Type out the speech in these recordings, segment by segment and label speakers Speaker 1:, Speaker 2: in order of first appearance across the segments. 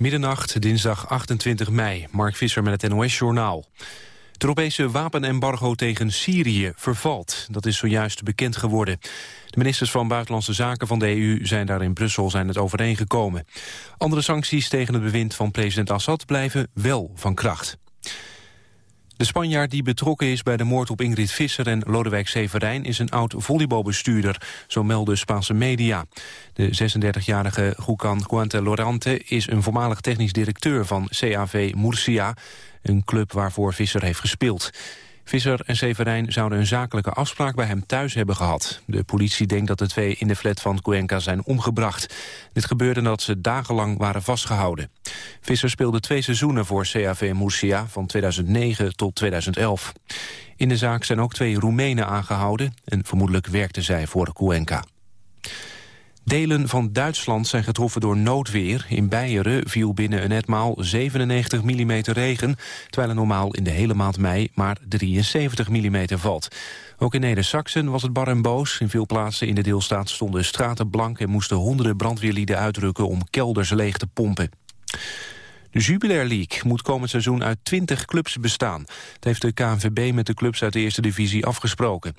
Speaker 1: Middernacht, dinsdag 28 mei. Mark Visser met het NOS-journaal. Het Europese wapenembargo tegen Syrië vervalt. Dat is zojuist bekend geworden. De ministers van Buitenlandse Zaken van de EU zijn daar in Brussel zijn het overeengekomen. Andere sancties tegen het bewind van president Assad blijven wel van kracht. De Spanjaard die betrokken is bij de moord op Ingrid Visser en Lodewijk Severijn is een oud volleybalbestuurder, zo melden Spaanse media. De 36-jarige Juan Guante Lorante is een voormalig technisch directeur van CAV Murcia, een club waarvoor Visser heeft gespeeld. Visser en Severijn zouden een zakelijke afspraak bij hem thuis hebben gehad. De politie denkt dat de twee in de flat van Cuenca zijn omgebracht. Dit gebeurde nadat ze dagenlang waren vastgehouden. Visser speelde twee seizoenen voor CAV Murcia van 2009 tot 2011. In de zaak zijn ook twee Roemenen aangehouden... en vermoedelijk werkten zij voor Cuenca. Delen van Duitsland zijn getroffen door noodweer. In Beieren viel binnen een etmaal 97 mm regen... terwijl er normaal in de hele maand mei maar 73 mm valt. Ook in Neder-Saxen was het bar en boos. In veel plaatsen in de deelstaat stonden straten blank... en moesten honderden brandweerlieden uitrukken om kelders leeg te pompen. De Jubilair League moet komend seizoen uit 20 clubs bestaan. Dat heeft de KNVB met de clubs uit de eerste divisie afgesproken.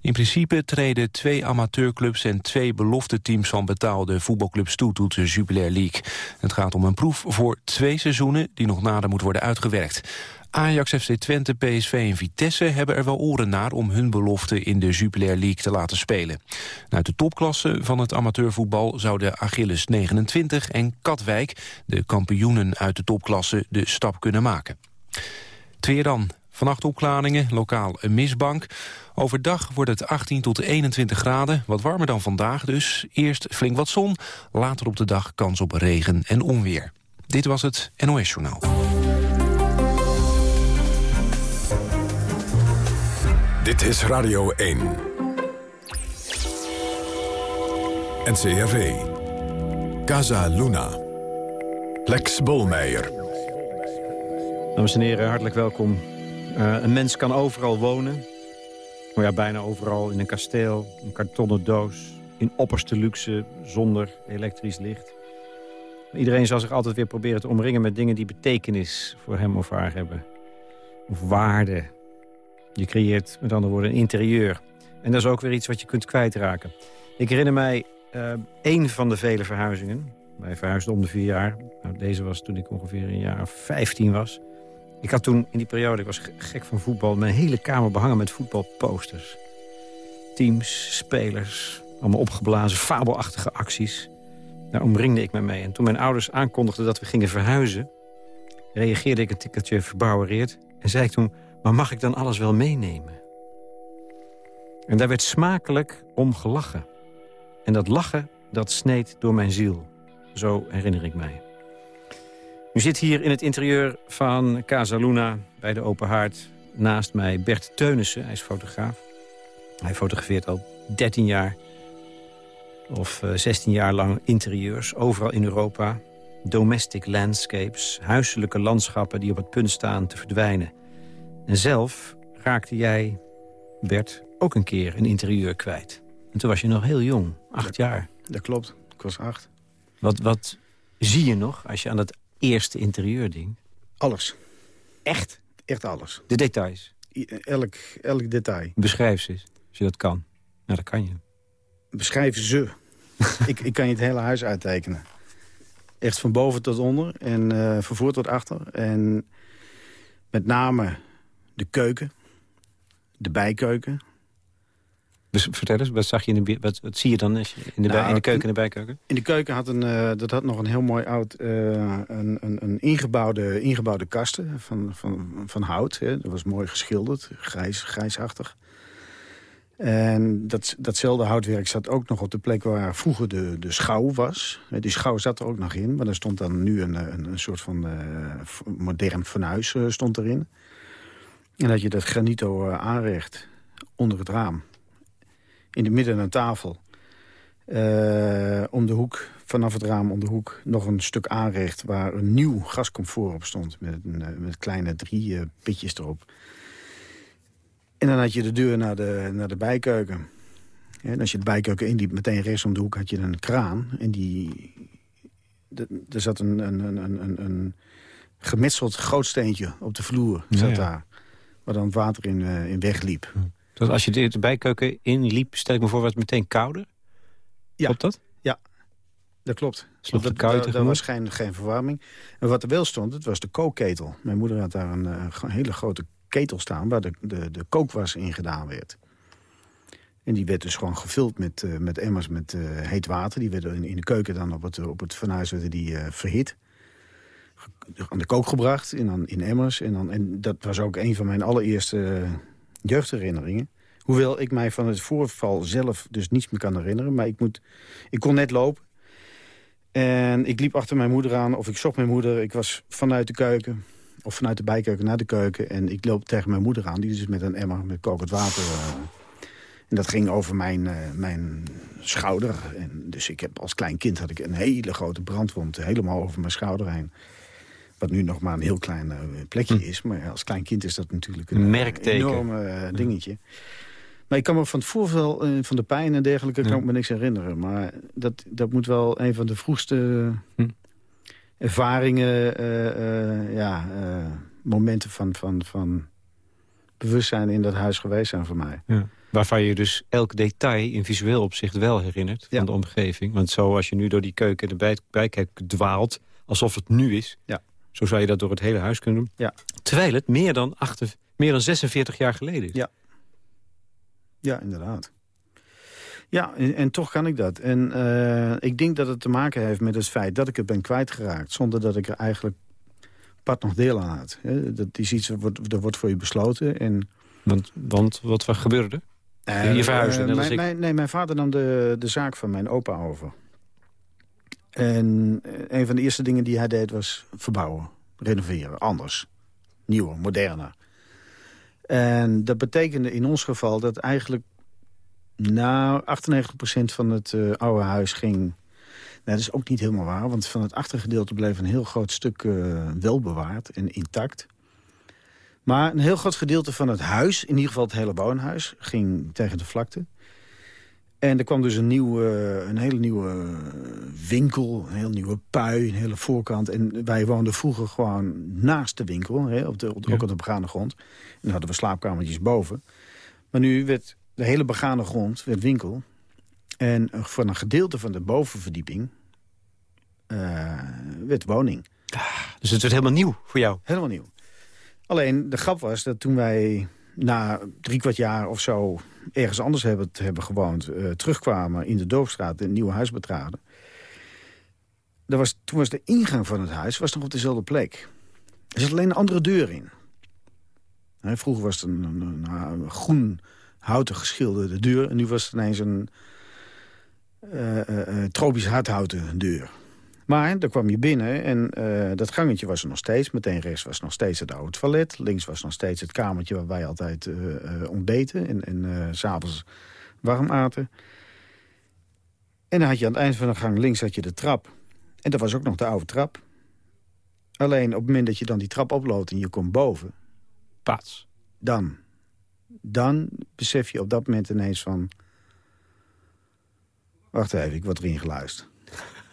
Speaker 1: In principe treden twee amateurclubs en twee belofte teams van betaalde voetbalclubs toe tot de Jubilair League. Het gaat om een proef voor twee seizoenen die nog nader moet worden uitgewerkt. Ajax, FC Twente, PSV en Vitesse hebben er wel oren naar... om hun belofte in de Jupiler League te laten spelen. Uit de topklasse van het amateurvoetbal zouden Achilles 29 en Katwijk... de kampioenen uit de topklasse de stap kunnen maken. Twee dan. Vannacht opklaringen, lokaal een misbank. Overdag wordt het 18 tot 21 graden, wat warmer dan vandaag dus. Eerst flink wat zon, later op de dag kans op regen en onweer. Dit was het NOS Journaal.
Speaker 2: Dit is Radio 1. NCRV. Casa Luna. Lex Bolmeijer.
Speaker 3: Dames en heren, hartelijk welkom. Uh, een mens kan overal wonen. Oh ja, bijna overal. In een kasteel, een kartonnen doos. In opperste luxe, zonder elektrisch licht. Iedereen zal zich altijd weer proberen te omringen met dingen die betekenis voor hem of haar hebben. Of waarde, je creëert met andere woorden een interieur. En dat is ook weer iets wat je kunt kwijtraken. Ik herinner mij uh, één van de vele verhuizingen. Wij verhuisden om de vier jaar. Nou, deze was toen ik ongeveer een jaar of 15 was. Ik had toen in die periode, ik was gek van voetbal... mijn hele kamer behangen met voetbalposters. Teams, spelers, allemaal opgeblazen, fabelachtige acties. Daar omringde ik me mee. En toen mijn ouders aankondigden dat we gingen verhuizen... reageerde ik een tikkeltje verbouwereerd en zei ik toen... Maar mag ik dan alles wel meenemen? En daar werd smakelijk om gelachen. En dat lachen, dat sneed door mijn ziel. Zo herinner ik mij. U zit hier in het interieur van Casa Luna bij de Open Haard. Naast mij Bert Teunissen, hij is fotograaf. Hij fotografeert al 13 jaar of 16 eh, jaar lang interieurs, overal in Europa. Domestic landscapes, huiselijke landschappen die op het punt staan te verdwijnen. En zelf raakte jij, Bert, ook een keer een interieur kwijt. En toen was je nog heel jong, acht jaar.
Speaker 4: Dat klopt, ik was acht.
Speaker 3: Wat, wat zie je nog als je aan dat eerste interieur denkt?
Speaker 4: Alles.
Speaker 3: Echt?
Speaker 4: Echt alles.
Speaker 3: De details?
Speaker 4: Elk, elk detail.
Speaker 3: Beschrijf ze eens, als je dat kan. Nou, dat kan je.
Speaker 4: Beschrijf ze. ik, ik kan je het hele huis uittekenen. Echt van boven tot onder en uh, van voor tot achter. En met name de keuken, de bijkeuken.
Speaker 3: Dus vertel eens, wat, zag je in de, wat, wat zie je dan in de, in de nou, keuken en de bijkeuken?
Speaker 4: In de keuken had, een, uh, dat had nog een heel mooi oud uh, een, een, een, ingebouwde, ingebouwde kasten van, van, van hout. Hè. Dat was mooi geschilderd, grijs, grijsachtig. En dat, datzelfde houtwerk zat ook nog op de plek waar vroeger de, de schouw was. Die schouw zat er ook nog in, maar er stond dan nu een, een, een soort van uh, modern fornuis stond erin. En dat je dat granito uh, aanrecht onder het raam. In het midden aan tafel. Uh, om de hoek, vanaf het raam om de hoek, nog een stuk aanrecht... waar een nieuw gascomfort op stond. Met, een, uh, met kleine drie pitjes erop. En dan had je de deur naar de, naar de bijkeuken. En als je de bijkeuken indiep, meteen rechts om de hoek had je een kraan. En die, er zat een, een, een, een, een gemetseld groot steentje op de vloer. Zat daar, waar dan water in, uh, in wegliep.
Speaker 3: Dus als je de bijkeuken inliep, stel ik me voor, was het meteen kouder? Ja. Klopt dat?
Speaker 4: Ja, dat klopt.
Speaker 3: Sloeg de
Speaker 4: Daar was geen, geen verwarming. En wat er wel stond, het was de kookketel. Mijn moeder had daar een, een hele grote ketel staan... waar de, de, de kookwas in gedaan werd. En die werd dus gewoon gevuld met, uh, met emmers met uh, heet water. Die werden in, in, de keuken dan op het, op het fornuis werden die uh, verhit. Aan de kook gebracht dan in emmers. En, dan, en dat was ook een van mijn allereerste jeugdherinneringen. Hoewel ik mij van het voorval zelf dus niets meer kan herinneren. Maar ik, moet, ik kon net lopen. En ik liep achter mijn moeder aan, of ik zocht mijn moeder. Ik was vanuit de keuken, of vanuit de bijkeuken naar de keuken. En ik loop tegen mijn moeder aan, die dus met een emmer met kokend water... En dat ging over mijn, uh, mijn schouder. En dus ik heb als klein kind had ik een hele grote brandwond helemaal over mijn schouder heen. Wat nu nog maar een heel klein uh, plekje hm. is. Maar als klein kind is dat natuurlijk een,
Speaker 3: Merkteken.
Speaker 4: enorm uh, dingetje. Maar ik kan me van het voorval, van de pijn en dergelijke, kan ik me niks herinneren. Maar dat, dat moet wel een van de vroegste hm. ervaringen, ja, momenten van, van, van bewustzijn in dat huis geweest zijn voor mij.
Speaker 3: Ja. Waarvan je dus elk detail in visueel opzicht wel herinnert van de omgeving. Want zo als je nu door die keuken en de bijkijk dwaalt, alsof het nu is... Ja. Zo zou je dat door het hele huis kunnen doen.
Speaker 4: Ja.
Speaker 3: Terwijl het meer dan, meer dan 46 jaar geleden is.
Speaker 4: Ja, ja inderdaad. Ja, en, en, toch kan ik dat. En uh, ik denk dat het te maken heeft met het feit dat ik het ben kwijtgeraakt... zonder dat ik er eigenlijk pad nog deel aan had. Dat is iets, dat wordt voor je besloten. En...
Speaker 3: Want, want wat gebeurde? Uh, je verhuisde,
Speaker 4: uh, mijn, mijn, nee, mijn vader nam de, de zaak van mijn opa over. En eh, een van de eerste dingen die hij deed was verbouwen, renoveren, anders. Nieuwer, moderner. En dat betekende in ons geval dat eigenlijk... nou, 98% van het uh, oude huis ging... Nou, dat is ook niet helemaal waar, want van het achtergedeelte bleef een heel groot stuk uh, wel bewaard en intact. Maar een heel groot gedeelte van het huis, in ieder geval het hele woonhuis... ging tegen de vlakte. En er kwam dus een, nieuwe, een hele nieuwe winkel, een heel nieuwe pui, een hele voorkant. En wij woonden vroeger gewoon naast de winkel, hè, op de, ook op de begane grond. En dan hadden we slaapkamertjes boven. Maar nu werd de hele begane grond werd winkel. En van een gedeelte van de bovenverdieping uh, werd woning.
Speaker 3: Ah, dus het werd helemaal nieuw voor jou?
Speaker 4: Helemaal nieuw. Alleen de grap was dat toen wij na drie kwart jaar of zo ergens anders hebben, hebben gewoond... Uh, terugkwamen in de Doofstraat en een nieuw huis betraden... Was, toen was de ingang van het huis was nog op dezelfde plek. Er zat alleen een andere deur in. vroeger was het een, een, een, groen houten geschilderde deur... en nu was het ineens een uh, uh, tropisch hardhouten deur. Maar daar kwam je binnen en uh, dat gangetje was er nog steeds. Meteen rechts was nog steeds het oude toilet. Links was nog steeds het kamertje waar wij altijd uh, uh, ontbeten. En, en s'avonds warm aten. En dan had je aan het eind van de gang links had je de trap. En dat was ook nog de oude trap. Alleen op het moment dat je dan die trap oploopt en je komt boven...
Speaker 3: Pats.
Speaker 4: Dan. Dan besef je op dat moment ineens van... Wacht even, ik word erin geluisterd.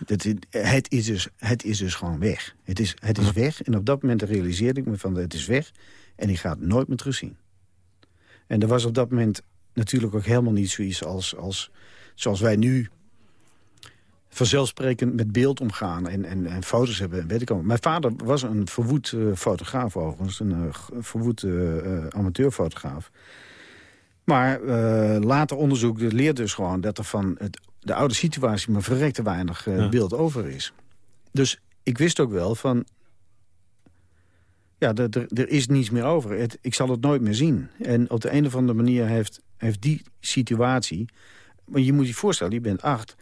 Speaker 4: Dat, het, is dus, het is dus gewoon weg. Het is, het is weg. En op dat moment realiseerde ik me van het is weg. En ik ga het nooit meer terugzien. En er was op dat moment natuurlijk ook helemaal niet zoiets als, als zoals wij nu vanzelfsprekend met beeld omgaan en, en, en foto's hebben. Weet ik al. Mijn vader was een verwoed uh, fotograaf overigens. Een uh, verwoed uh, amateurfotograaf. Maar later onderzoek leert dus gewoon dat er van het de oude situatie maar verrekte weinig uh, beeld over is. Dus ik wist ook wel van... Ja, er is niets meer over. Het, ik zal het nooit meer zien. En op de een of andere manier heeft, heeft die situatie... Maar je moet je voorstellen, je bent acht.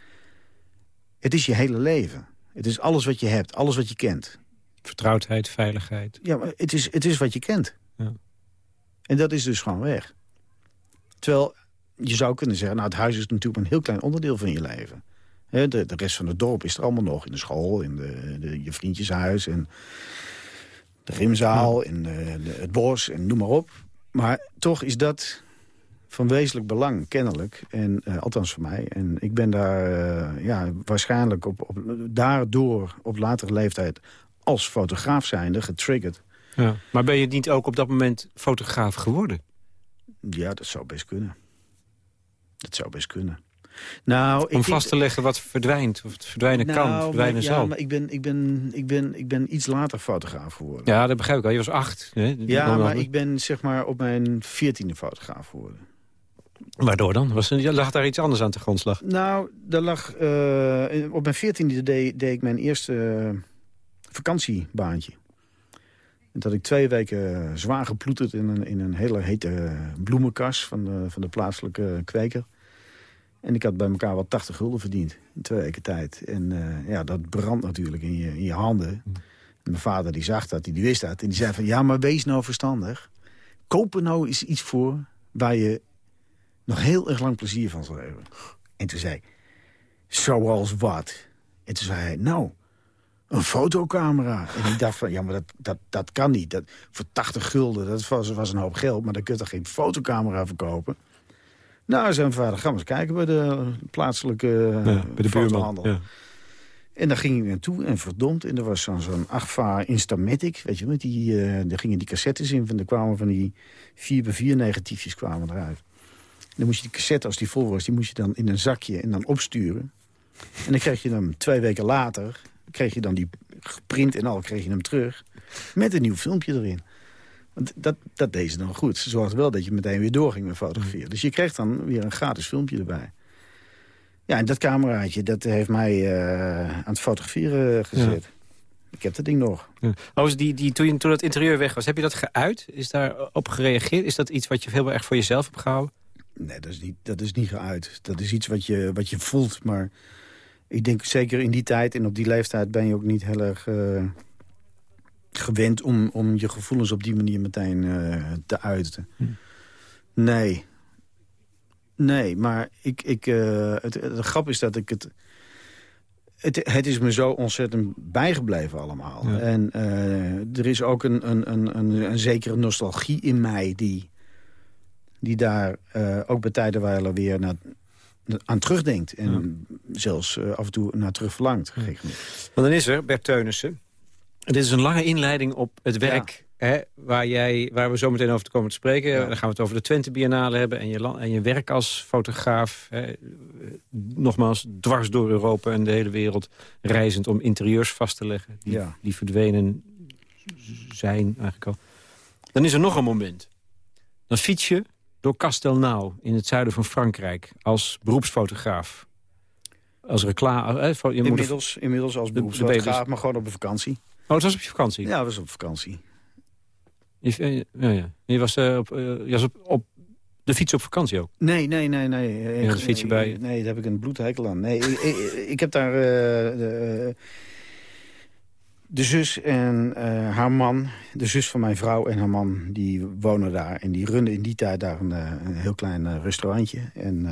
Speaker 4: Het is je hele leven. Het is alles wat je hebt, alles wat je kent.
Speaker 3: Vertrouwdheid, veiligheid.
Speaker 4: Ja, maar het is, het is wat je kent. Ja. En dat is dus gewoon weg. Terwijl je zou kunnen zeggen, nou, het huis is natuurlijk een heel klein onderdeel van je leven. de, de, rest van het dorp is er allemaal nog. In de school, in de, de je vriendjeshuis, en de gymzaal, in de, het bos en noem maar op. Maar toch is dat van wezenlijk belang, kennelijk. En, uh, althans voor mij. En ik ben daar uh, ja, waarschijnlijk op, op, daardoor op latere leeftijd... als fotograaf zijnde getriggerd.
Speaker 3: Ja. Maar ben je niet ook op dat moment fotograaf geworden?
Speaker 4: Ja, dat zou best kunnen. Dat zou best kunnen. Nou,
Speaker 3: Om vast te leggen wat verdwijnt, of het verdwijnen
Speaker 4: nou,
Speaker 3: kan, verdwijnen
Speaker 4: maar,
Speaker 3: zal.
Speaker 4: Ja, maar ik ben, ik, ben, ik, ben, ik ben iets later fotograaf geworden.
Speaker 3: Ja, dat begrijp ik al. Je was acht. Hè?
Speaker 4: Ja, maar ik ben zeg maar op mijn veertiende fotograaf geworden.
Speaker 3: Waardoor dan? Was er, lag daar iets anders aan de grondslag?
Speaker 4: Nou, daar lag, uh, op mijn veertiende deed, deed ik mijn eerste uh, vakantiebaantje. En dat ik twee weken zwaar geploeterd in een, in een hele hete bloemenkas van de, van de plaatselijke kweker. En ik had bij elkaar wel 80 gulden verdiend in twee weken tijd. En uh, ja, dat brandt natuurlijk in je, in je handen. En mijn vader die zag dat, die, die wist dat. En die zei van, ja, maar wees nou verstandig. Koop er nou eens iets voor waar je nog heel erg lang plezier van zal hebben. En toen zei zoals wat? En toen zei hij, nou, een fotocamera. En ik dacht van, ja, maar dat, dat, dat kan niet. Dat, voor 80 gulden, dat was, was een hoop geld. Maar dan kun je toch geen fotocamera verkopen? Nou, zijn vader, gaan we eens kijken bij de plaatselijke
Speaker 3: ja, bij de
Speaker 4: fotohandel.
Speaker 3: Ja.
Speaker 4: En daar ging ik naartoe en verdomd. En er was zo'n zo'n Agfa Instamatic, weet je met die, uh, daar gingen die cassettes in. Van, er kwamen van die 4 bij 4 negatiefjes kwamen eruit. En dan moest je die cassette, als die vol was, die moest je dan in een zakje en dan opsturen. En dan kreeg je hem twee weken later, kreeg je dan die geprint en al, kreeg je hem terug. Met een nieuw filmpje erin. Want dat, dat deed ze dan goed. Ze zorgde wel dat je meteen weer doorging met fotograferen. Dus je kreeg dan weer een gratis filmpje erbij. Ja, en dat cameraatje, dat heeft mij uh, aan het fotograferen gezet. Ja. Ik heb dat ding nog.
Speaker 3: Ja. Oh, die, die, toen, toen het interieur weg was, heb je dat geuit? Is daar op gereageerd? Is dat iets wat je heel erg voor jezelf hebt gehouden?
Speaker 4: Nee, dat is niet, dat is niet geuit. Dat is iets wat je, wat je voelt. Maar ik denk zeker in die tijd en op die leeftijd ben je ook niet heel erg... Uh, gewend om, om je gevoelens op die manier meteen uh, te uiten. Hm. Nee. Nee, maar ik, ik, uh, het, de grap is dat ik het, het... Het is me zo ontzettend bijgebleven allemaal. Ja. En uh, er is ook een, een, een, een, een zekere nostalgie in mij... die, die daar ook bij tijdenwijlen weer naar, aan terugdenkt. En ja. zelfs af en toe naar terug verlangt.
Speaker 3: Ja. Want dan is er Bert Teunissen... Dit is een lange inleiding op het werk ja. hè, waar, jij, waar we zo meteen over te komen te spreken. Ja. Dan gaan we het over de Twente Biennale hebben en je, en je werk als fotograaf. Hè, nogmaals, dwars door Europa en de hele wereld reizend om interieurs vast te leggen. Die,
Speaker 4: ja.
Speaker 3: die verdwenen zijn eigenlijk al. Dan is er nog een moment. Dan fiets je door Castelnau in het zuiden van Frankrijk als beroepsfotograaf. Als reclame. Eh, je
Speaker 4: inmiddels, inmiddels als beroepsfotograaf, maar gewoon op een vakantie.
Speaker 3: Oh, het was op je vakantie?
Speaker 4: Ja, het was op vakantie.
Speaker 3: Je, ja, ja. je was, uh, op, uh, je was op, op de fiets op vakantie ook?
Speaker 4: Nee, nee, nee. nee.
Speaker 3: Ja, fiets je bij
Speaker 4: Nee, daar heb ik een bloedhekel aan. Nee, ik, ik, ik, heb daar... Uh, de, zus en haar man, de zus van mijn vrouw en haar man... die wonen daar en die runnen in die tijd daar een, een heel klein restaurantje. En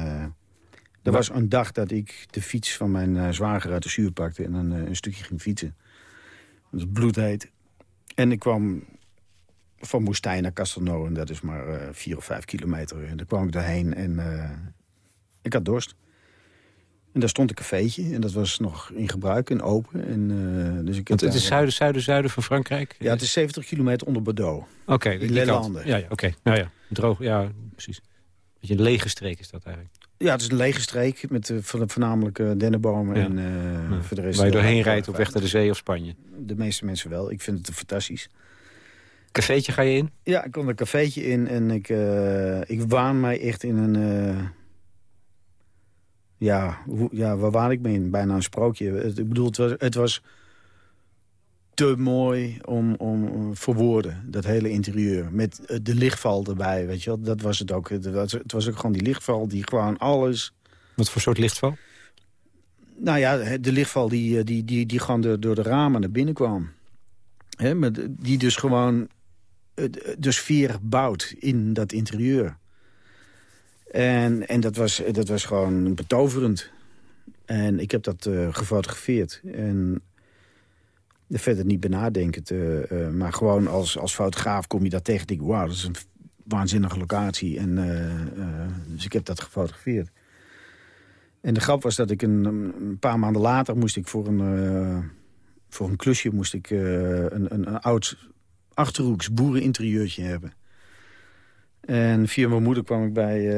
Speaker 4: er was een dag dat ik de fiets van mijn zwager uit de zuur pakte... en een, een stukje ging fietsen. Dat is bloedheet. En ik kwam van Moestijn naar Castelnau. En dat is maar uh, vier of vijf kilometer. En daar kwam ik daarheen en uh, ik had dorst. En daar stond een cafeetje. En dat was nog in gebruik en open. En, uh, dus ik
Speaker 3: Want het is zuiden, zuiden, zuiden van Frankrijk?
Speaker 4: Ja, het is 70 kilometer onder Bordeaux.
Speaker 3: Oké. Okay,
Speaker 4: in Lelanden.
Speaker 3: Ja, ja oké. Okay. Nou ja, droog. Ja, precies. Beetje een lege streek is dat eigenlijk.
Speaker 4: Ja, het is een lege streek met uh, voornamelijk uh, dennenbomen. Ja. En, uh,
Speaker 3: ja.
Speaker 4: voor de rest
Speaker 3: Waar je doorheen rijdt op weg naar de zee of Spanje.
Speaker 4: De meeste mensen wel. Ik vind het fantastisch.
Speaker 3: Cafeetje ga je in?
Speaker 4: Ja, ik kom een cafeetje in en ik, ik waan mij echt in een... ja, hoe, ja, waar waan ik me in? Bijna een sprookje. Het, ik bedoel, het was, het was te mooi om, om voor woorden, dat hele interieur. Met de lichtval erbij, weet je wel. Dat was het ook. Het was, het was ook gewoon die lichtval die gewoon alles...
Speaker 3: Wat voor soort lichtval?
Speaker 4: Nou ja, de lichtval die, die, die, die gewoon de, door de ramen naar binnen kwam. He, met, die dus gewoon de sfeer bouwt in dat interieur. En, en dat, was, dat was gewoon betoverend. En ik heb dat uh, gefotografeerd. En verder niet benadenken. Te, uh, maar gewoon als, als fotograaf kom je daar tegen. Denk, wauw, dat is een waanzinnige locatie. En, dus ik heb dat gefotografeerd. En de grap was dat ik een, een paar maanden later moest ik voor een, voor een klusje moest ik, een, een, een oud Achterhoeks boereninterieurtje hebben. En via mijn moeder kwam ik bij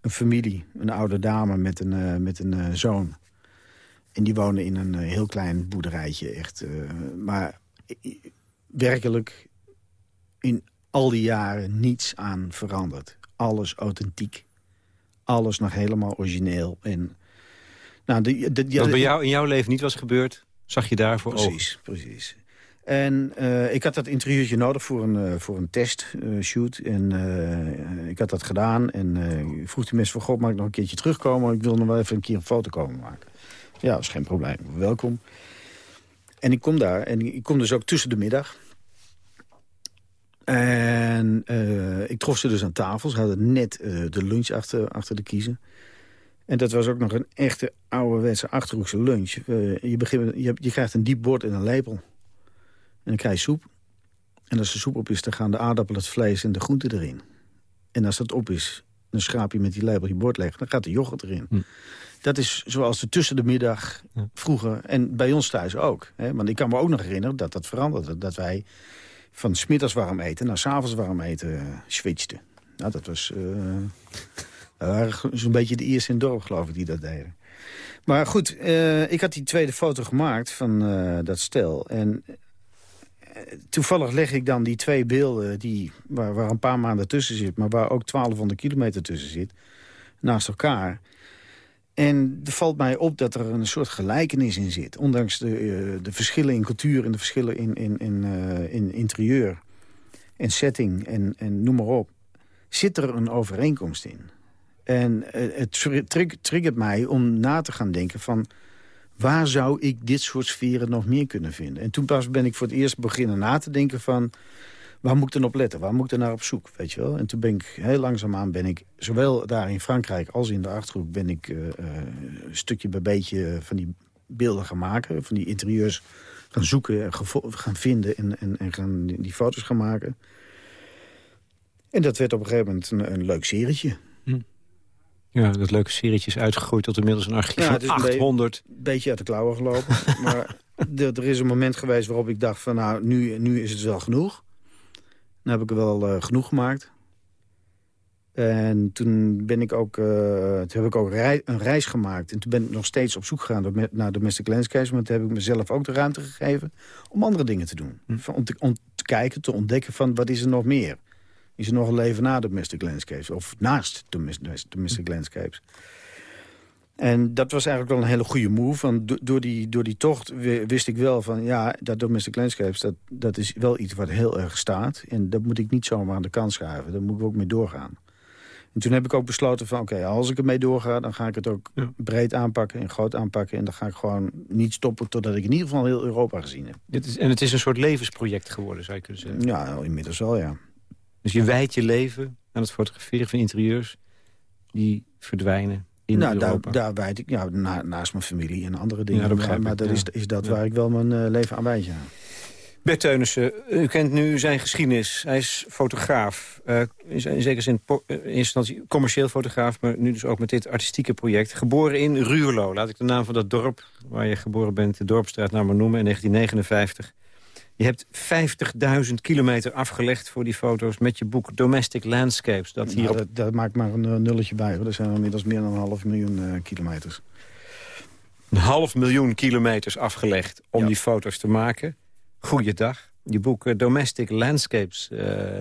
Speaker 4: een familie, een oude dame met een, met een zoon. En die wonen in een heel klein boerderijtje, echt. maar werkelijk in al die jaren niets aan veranderd. Alles authentiek. Alles nog helemaal origineel. En,
Speaker 3: nou, de, de, Wat bij jou in jouw leven niet was gebeurd, zag je daarvoor
Speaker 4: Precies, precies. En uh, ik had dat interieurtje nodig voor een, uh, voor een testshoot. Uh, en ik had dat gedaan. En vroeg die mensen van... God, mag ik nog een keertje terugkomen? Ik wil nog wel even een keer een foto komen maken. Ja, dat is geen probleem. Welkom. En ik kom daar. En ik kom dus ook tussen de middag. En ik trof ze dus aan tafel. Ze hadden net de lunch achter, achter de kiezen. En dat was ook nog een echte ouderwetse Achterhoekse lunch. Je, begint, je, je, krijgt een diep bord en een lepel. En dan krijg je soep. En als de soep op is, dan gaan de aardappelen, het vlees en de groenten erin. En als dat op is, dan schraap je met die lepel je bord leeg. Dan gaat de yoghurt erin. Hm. Dat is zoals de tussen de middag vroeger. En bij ons thuis ook. Hè? Want ik kan me ook nog herinneren dat dat veranderde. Dat wij van smiddags warm eten naar s'avonds warm eten uh, switchten. Nou, dat was... Uh, zo'n beetje de eerste in het dorp, geloof ik, die dat deden. Maar goed, uh, ik had die tweede foto gemaakt van uh, dat stel. En toevallig leg ik dan die twee beelden... Die, waar, waar een paar maanden tussen zit... maar waar ook 1200 kilometer tussen zit... naast elkaar... En er valt mij op dat er een soort gelijkenis in zit. Ondanks de, uh, de verschillen in cultuur en de verschillen in, in, in, uh, in interieur en setting en, en noem maar op. Zit er een overeenkomst in. En uh, het triggert mij om na te gaan denken van... waar zou ik dit soort sferen nog meer kunnen vinden? En toen pas ben ik voor het eerst beginnen na te denken van waar moet ik dan op letten? Waar moet ik dan naar op zoek? Weet je wel? En toen ben ik heel langzaamaan ben ik, zowel daar in Frankrijk als in de Achterhoek... ben ik uh, stukje bij beetje van die beelden gaan maken. Van die interieurs gaan zoeken, gaan vinden en, en, en gaan die foto's gaan maken. En dat werd op een gegeven moment een, een leuk serietje.
Speaker 3: Ja, dat leuke serietje is uitgegroeid tot inmiddels een archief ja, van 800.
Speaker 4: Een beetje uit de klauwen gelopen. maar er is een moment geweest waarop ik dacht van nou, nu, nu is het wel genoeg. Dan heb ik er wel uh, genoeg gemaakt. En toen ben ik ook, uh, toen heb ik ook rei een reis gemaakt. En toen ben ik nog steeds op zoek gegaan naar domestic landscapes. Maar toen heb ik mezelf ook de ruimte gegeven om andere dingen te doen. Hm. Om, te, om te kijken, te ontdekken van wat is er nog meer. Is er nog een leven na domestic landscapes? Of naast domestic, domestic landscapes? En dat was eigenlijk wel een hele goede move. Want door die, door die tocht wist ik wel van... ja, dat domestic landscapes, dat, dat is wel iets wat heel erg staat. En dat moet ik niet zomaar aan de kant schuiven. Daar moet ik ook mee doorgaan. En toen heb ik ook besloten van... oké, als ik ermee doorga, dan ga ik het ook breed aanpakken... en groot aanpakken. En dan ga ik gewoon niet stoppen... totdat ik in ieder geval heel Europa gezien heb.
Speaker 3: Dit is, en het is een soort levensproject geworden, zou je kunnen zeggen?
Speaker 4: Ja, inmiddels wel, ja.
Speaker 3: Dus je wijdt je leven aan het fotograferen van interieurs... die verdwijnen nou,
Speaker 4: daar, daar wijd ik, ja, naast mijn familie en andere dingen. Ja, maar, dat is, is dat waar ik wel mijn uh, leven aan wijd, ja.
Speaker 3: Bert Teunissen, u kent nu zijn geschiedenis. Hij is fotograaf. Uh, in zekere zin in instantie commercieel fotograaf... maar nu dus ook met dit artistieke project. Geboren in Ruurlo. Laat ik de naam van dat dorp waar je geboren bent... de dorpstraat naar maar noemen, in 1959. Je hebt 50.000 kilometer afgelegd voor die foto's met je boek Domestic Landscapes.
Speaker 4: Dat, hier nou, dat, dat, maakt maar een uh, nulletje bij. Hoor. Er zijn inmiddels meer dan een half miljoen uh, kilometers.
Speaker 3: Een half miljoen kilometers afgelegd om die foto's te maken. Goeiedag. Je boek uh, Domestic Landscapes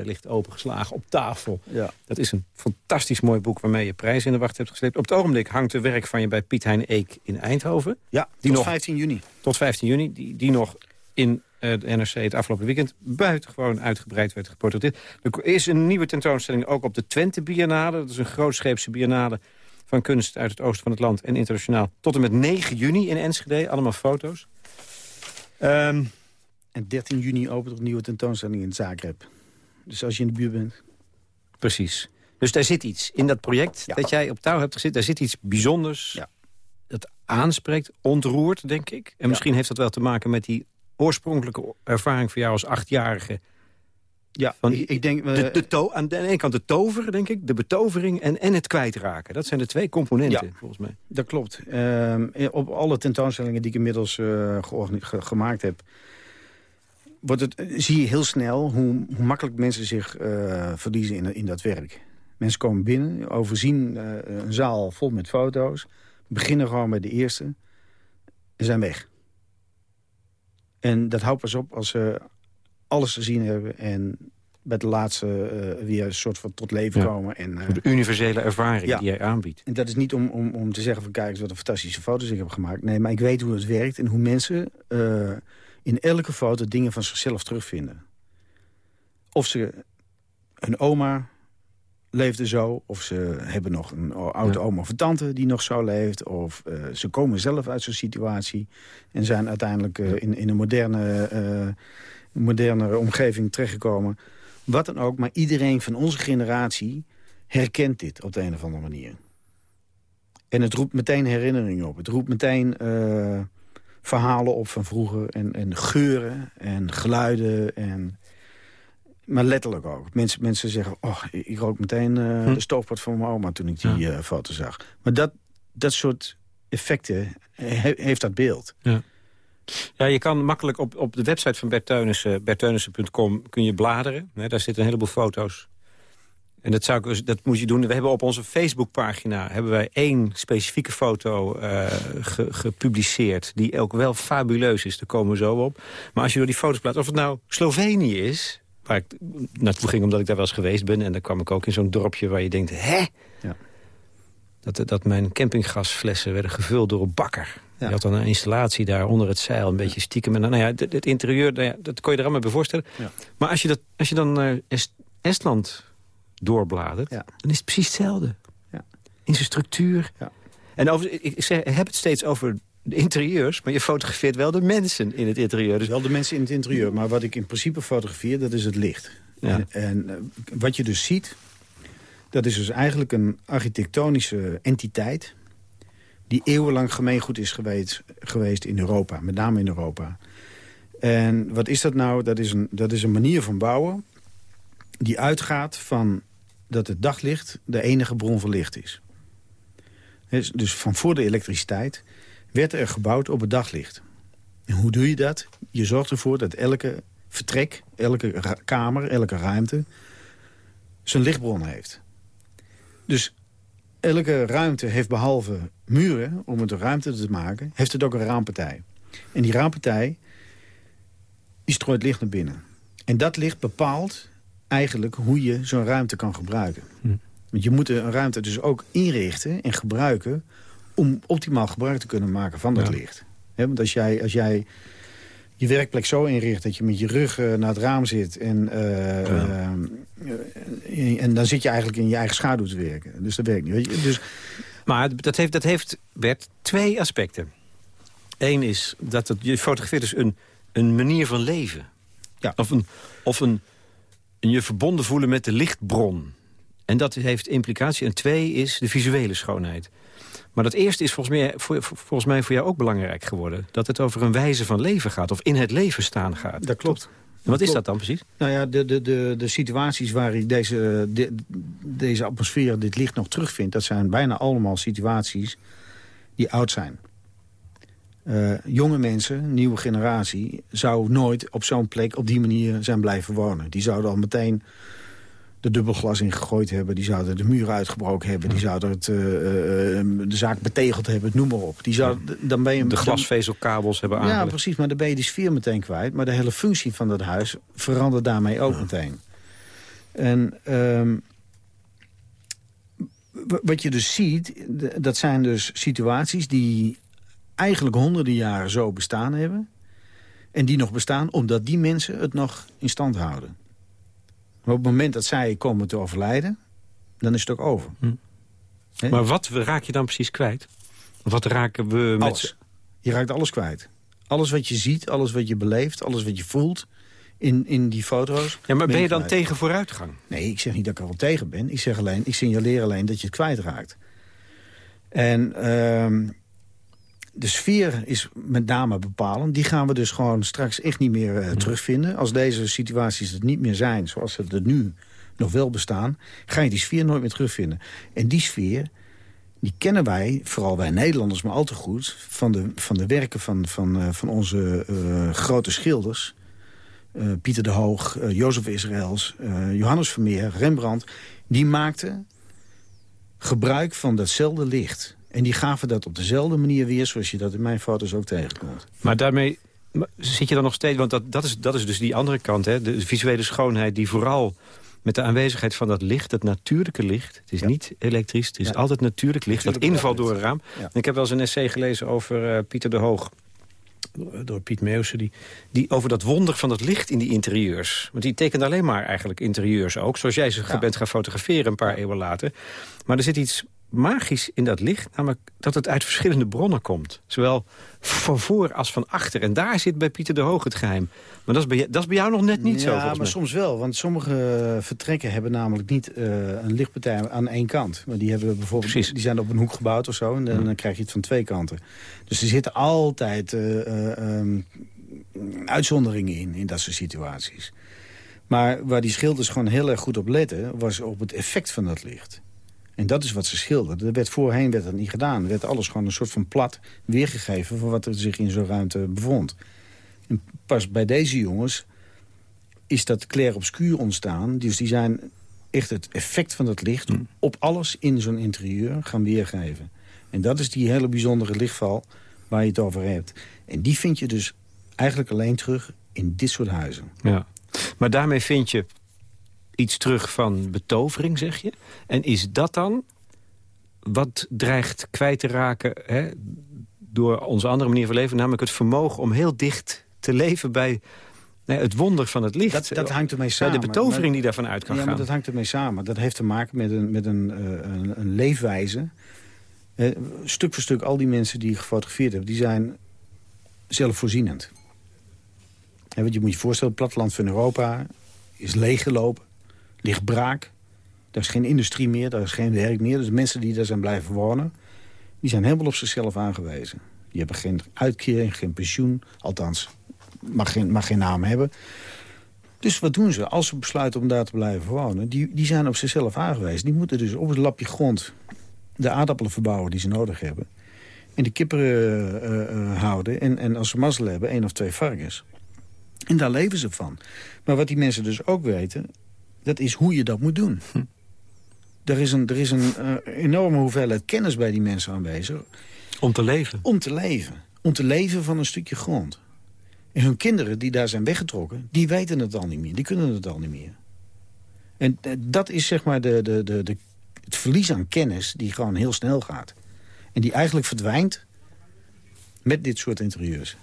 Speaker 3: ligt opengeslagen op tafel. Ja. Dat is een fantastisch mooi boek waarmee je prijs in de wacht hebt gesleept. Op het ogenblik hangt er werk van je bij Piet Hein Eek in Eindhoven.
Speaker 4: Ja, die tot nog, 15 juni.
Speaker 3: Tot 15 juni, die, die nog in het NRC het afgelopen weekend buitengewoon uitgebreid werd geportretteerd. Er is een nieuwe tentoonstelling ook op de Twente Biennale. Dat is een grootscheepse biennale van kunst uit het oosten van het land en internationaal. Tot en met 9 juni in Enschede, allemaal foto's.
Speaker 4: Um, en 13 juni opent een nieuwe tentoonstelling in Zagreb. Dus als je in de buurt bent.
Speaker 3: Precies. Dus daar zit iets in dat project dat jij op touw hebt gezet. Daar zit iets bijzonders ja. dat aanspreekt, ontroert, denk ik. En misschien heeft dat wel te maken met die oorspronkelijke ervaring voor jou als achtjarige...
Speaker 4: Ja,
Speaker 3: Van-
Speaker 4: ik, ik denk... eh,
Speaker 3: De, de to aan de ene kant de tover, denk ik, de betovering en, en het kwijtraken. Dat zijn de twee componenten,
Speaker 4: Ja.
Speaker 3: volgens mij.
Speaker 4: Dat klopt. Ehm, op alle tentoonstellingen die ik inmiddels eh, ge- gemaakt heb... Wordt het, zie je heel snel hoe, hoe makkelijk mensen zich eh, verliezen in, in dat werk. Mensen komen binnen, overzien eh, een zaal vol met foto's... beginnen gewoon bij de eerste en zijn weg. En dat houdt pas op als ze alles gezien hebben... en bij de laatste eh, weer een soort van tot leven
Speaker 3: Ja.
Speaker 4: komen. En, eh,
Speaker 3: De universele ervaring
Speaker 4: Ja.
Speaker 3: die jij aanbiedt.
Speaker 4: en dat is niet om, om, om te zeggen van kijk eens wat een fantastische foto's ik heb gemaakt. Nee, maar ik weet hoe het werkt en hoe mensen eh, in elke foto dingen van zichzelf terugvinden. Of ze, hun oma leefde zo, of ze hebben nog een oude
Speaker 3: Ja.
Speaker 4: oma of een tante die nog zo leeft. Of eh, ze komen zelf uit zo'n situatie en zijn uiteindelijk eh, in, in een moderne, eh, moderne omgeving terechtgekomen. Wat dan ook, maar iedereen van onze generatie herkent dit op de een of andere manier. En het roept meteen herinneringen op. Het roept meteen verhalen op van vroeger. En, en geuren en geluiden. En, maar letterlijk ook. Mensen, mensen zeggen, oh, ik rook meteen eh,
Speaker 3: Hm.
Speaker 4: de stoofpot van mijn oma toen ik die eh, foto zag. Maar dat, dat soort effecten he- heeft dat beeld.
Speaker 3: Ja, je kan makkelijk op, op de website van Bert Teunissen, kun je bladeren. Daar zitten een heleboel foto's. En dat, zou ik, dus- dat moet je doen. We hebben op onze Facebookpagina hebben wij één specifieke foto eh, ge- gepubliceerd... die ook wel fabuleus is, daar komen we zo op. Maar als je door die foto's plaatst, of het nou Slovenië is... waar ik naartoe ging omdat ik daar wel eens geweest ben... en dan kwam ik ook in zo'n dorpje waar je denkt, hè?
Speaker 4: Ja.
Speaker 3: Dat, dat mijn campinggasflessen werden gevuld door een bakker.
Speaker 4: Ja.
Speaker 3: Die had dan een installatie daar onder het zeil, een beetje stiekem. En dan, nou ja, het, het interieur, nou ja, dat kon je er allemaal bij voorstellen.
Speaker 4: Ja.
Speaker 3: Maar als je, dat, als je dan naar Est- Estland doorbladert, dan is het precies hetzelfde.
Speaker 4: Ja.
Speaker 3: In zijn structuur.
Speaker 4: Ja.
Speaker 3: En over, ik zeg, ik heb het steeds over de interieurs, maar je fotografeert wel de mensen in het interieur. Dus
Speaker 4: Wel de mensen in het interieur. Maar wat ik in principe fotografeer, dat is het licht.
Speaker 3: Ja.
Speaker 4: En, en eh, wat je dus ziet, dat is dus eigenlijk een architectonische entiteit... die eeuwenlang gemeengoed is geweest, geweest in Europa, met name in Europa. En wat is dat nou? Dat is een, dat is een manier van bouwen die uitgaat van dat het daglicht de enige bron van licht is. Dus van voor de elektriciteit werd er gebouwd op het daglicht. En hoe doe je dat? Je zorgt ervoor dat elke vertrek, elke kamer, elke ruimte... zijn lichtbron heeft. Dus elke ruimte heeft behalve muren, om het een ruimte te maken... heeft het ook een raampartij. En die raampartij, die strooit licht naar binnen. En dat licht bepaalt eigenlijk hoe je zo'n ruimte kan gebruiken.
Speaker 3: Hm.
Speaker 4: Want je moet een ruimte dus ook inrichten en gebruiken... om optimaal gebruik te kunnen maken van dat
Speaker 3: Ja.
Speaker 4: licht. Want als jij, als jij je werkplek zo inricht dat je met je rug eh, naar het raam zit... En, eh,
Speaker 3: Ja.
Speaker 4: eh, en dan zit je eigenlijk in je eigen schaduw te werken. Dus dat werkt niet. Dus
Speaker 3: Maar dat heeft, dat heeft, Bert, twee aspecten. Eén is dat het, je fotografeert dus een, een manier van leven.
Speaker 4: Ja.
Speaker 3: Of, een, of een, een je verbonden voelen met de lichtbron. En dat heeft implicatie. En twee is de visuele schoonheid. Maar dat eerste is volgens mij, voor, volgens mij voor jou ook belangrijk geworden. Dat het over een wijze van leven gaat. Of in het leven staan gaat.
Speaker 4: dat klopt.
Speaker 3: En wat is dat dan precies?
Speaker 4: Nou ja, de, de, de, de situaties waar ik deze, de- deze atmosfeer, dit licht nog terugvind... dat zijn bijna allemaal situaties die oud zijn. Eh, jonge mensen, nieuwe generatie, zou nooit op zo'n plek op die manier zijn blijven wonen. Die zouden al meteen de dubbelglas ingegooid hebben. Die zouden de muur uitgebroken hebben. Die zouden het, eh, eh, eh, de zaak betegeld hebben, noem maar op. Die zou, dan ben je,
Speaker 3: De glasvezelkabels hebben
Speaker 4: ja,
Speaker 3: aangelegd.
Speaker 4: precies. Maar dan ben je die sfeer meteen kwijt. Maar de hele functie van dat huis verandert daarmee ook meteen. En ehm, wat je dus ziet, dat zijn dus situaties die eigenlijk honderden jaren zo bestaan hebben. En die nog bestaan omdat die mensen het nog in stand houden. Maar op het moment dat zij komen te overlijden, dan is het ook over. Hè?
Speaker 3: Maar wat raak je dan precies kwijt? Wat raken we met...
Speaker 4: Alles. Je raakt alles kwijt. Alles wat je ziet, alles wat je beleeft, alles wat je voelt in, in die foto's.
Speaker 3: Ja, maar ben je dan
Speaker 4: kwijt.
Speaker 3: tegen vooruitgang?
Speaker 4: Nee, ik zeg niet dat ik er wel tegen ben. Ik, zeg alleen, ik signaleer alleen dat je het kwijtraakt. En ehm, de sfeer is met name bepalend. Die gaan we dus gewoon straks echt niet meer uh, terugvinden. Als deze situaties het niet meer zijn zoals ze er nu nog wel bestaan... ga je die sfeer nooit meer terugvinden. En die sfeer, die kennen wij, vooral wij Nederlanders, maar al te goed... van de, van de werken van, van, uh, van onze uh, grote schilders... Pieter de Hoog, Jozef Israëls, Johannes Vermeer, Rembrandt... die maakten gebruik van datzelfde licht. En die gaven dat op dezelfde manier weer... zoals je dat in mijn foto's ook tegenkomt.
Speaker 3: Maar daarmee zit je dan nog steeds... want dat, dat, is, dat is dus die andere kant, hè? de visuele schoonheid... die vooral met de aanwezigheid van dat licht, het natuurlijke licht... het is niet elektrisch, het is altijd natuurlijk licht... dat invalt door een raam. Ik heb wel eens een essay gelezen over uh, Pieter de Hoog door Piet Meeuwse, die, die over dat wonder van het licht in die interieurs. Want die tekent alleen maar eigenlijk interieurs ook. Zoals jij ze ja. bent gaan fotograferen een paar eeuwen later. Maar er zit iets magisch in dat licht, namelijk dat het uit verschillende bronnen komt. Zowel van voor als van achter. En daar zit bij Pieter de Hoog het geheim. Maar dat is bij, dat is bij jou nog net niet
Speaker 4: ja,
Speaker 3: zo,
Speaker 4: Ja, maar soms wel. Want sommige vertrekken hebben namelijk niet uh, een lichtpartij aan één kant. Maar die, hebben bijvoorbeeld,
Speaker 3: Precies.
Speaker 4: die zijn op een hoek gebouwd of zo. En dan, krijg je het van twee kanten. Dus er zitten altijd uh, uh, um, uitzonderingen in, in dat soort situaties. Maar waar die schilders gewoon heel erg goed op letten... was op het effect van dat licht. En dat is wat ze schilderden. Er werd voorheen werd dat niet gedaan. Er werd alles gewoon een soort van plat weergegeven... van wat er zich in zo'n ruimte bevond. En pas bij deze jongens is dat clair-obscuur ontstaan. Dus die zijn echt het effect van het licht...
Speaker 3: Mm.
Speaker 4: op alles in zo'n interieur gaan weergeven. En dat is die hele bijzondere lichtval waar je het over hebt. En die vind je dus eigenlijk alleen terug in dit soort huizen.
Speaker 3: Ja. Maar daarmee vind je iets terug van betovering, zeg je. En is dat dan wat dreigt kwijt te raken hè, door onze andere manier van leven... namelijk het vermogen om heel dicht te leven bij nee, het wonder van het licht.
Speaker 4: Dat, dat hangt ermee samen.
Speaker 3: De betovering die daarvan uit kan
Speaker 4: ja,
Speaker 3: gaan.
Speaker 4: maar dat hangt ermee samen. Dat heeft te maken met een, met een, uh, een, een leefwijze. Uh, stuk voor stuk, al die mensen die je gefotografeerd hebt... die zijn zelfvoorzienend. Want je moet je voorstellen, het platteland van Europa is leeggelopen ligt braak. Er is geen industrie meer, er is geen werk meer. Dus mensen die daar zijn blijven wonen... die zijn helemaal op zichzelf aangewezen. Die hebben geen uitkering, geen pensioen. Althans, mag geen, mag geen naam hebben. Dus wat doen ze? Als ze besluiten om daar te blijven wonen... die, die zijn op zichzelf aangewezen. Die moeten dus op het lapje grond de aardappelen verbouwen die ze nodig hebben. En de kipperen uh, uh, houden. En, en als ze mazzel hebben, één of twee varkens. En daar leven ze van. Maar wat die mensen dus ook weten dat is hoe je dat moet doen. Hm. Er is een, er is een uh, enorme hoeveelheid kennis bij die mensen aanwezig.
Speaker 3: Om te leven?
Speaker 4: Om te leven. Om te leven van een stukje grond. En hun kinderen die daar zijn weggetrokken, die weten het al niet meer. Die kunnen het al niet meer. En uh, dat is zeg maar de, de, de, de, het verlies aan kennis die gewoon heel snel gaat. En die eigenlijk verdwijnt met dit soort interieurs.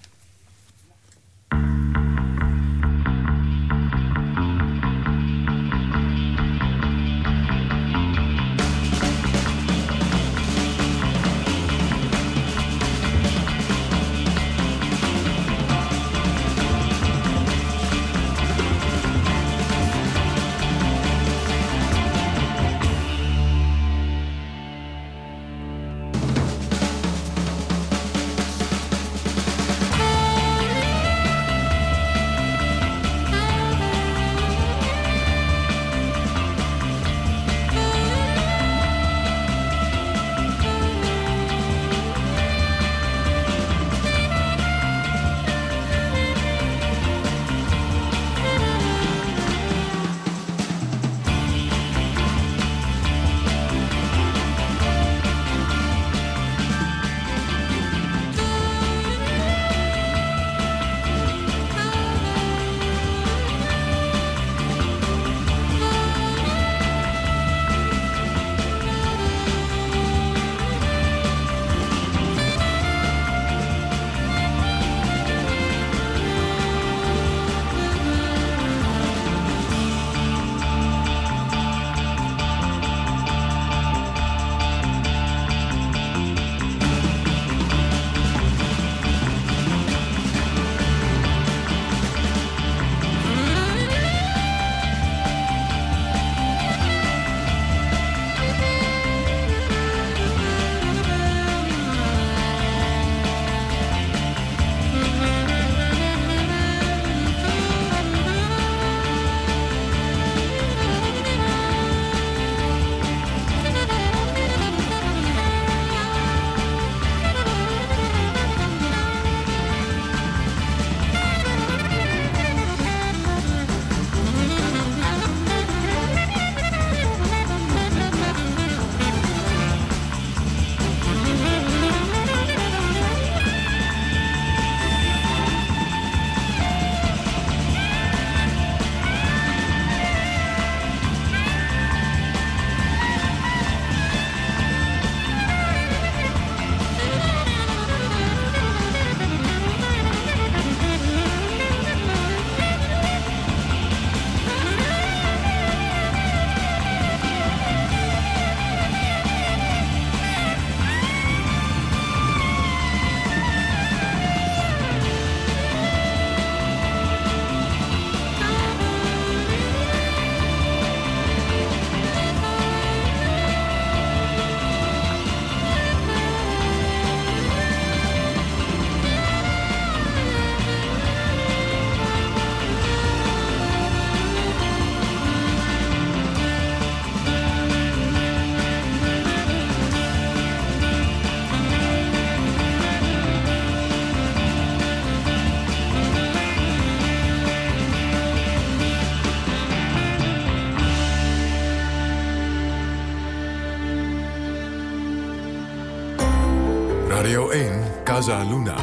Speaker 2: Casa Luna.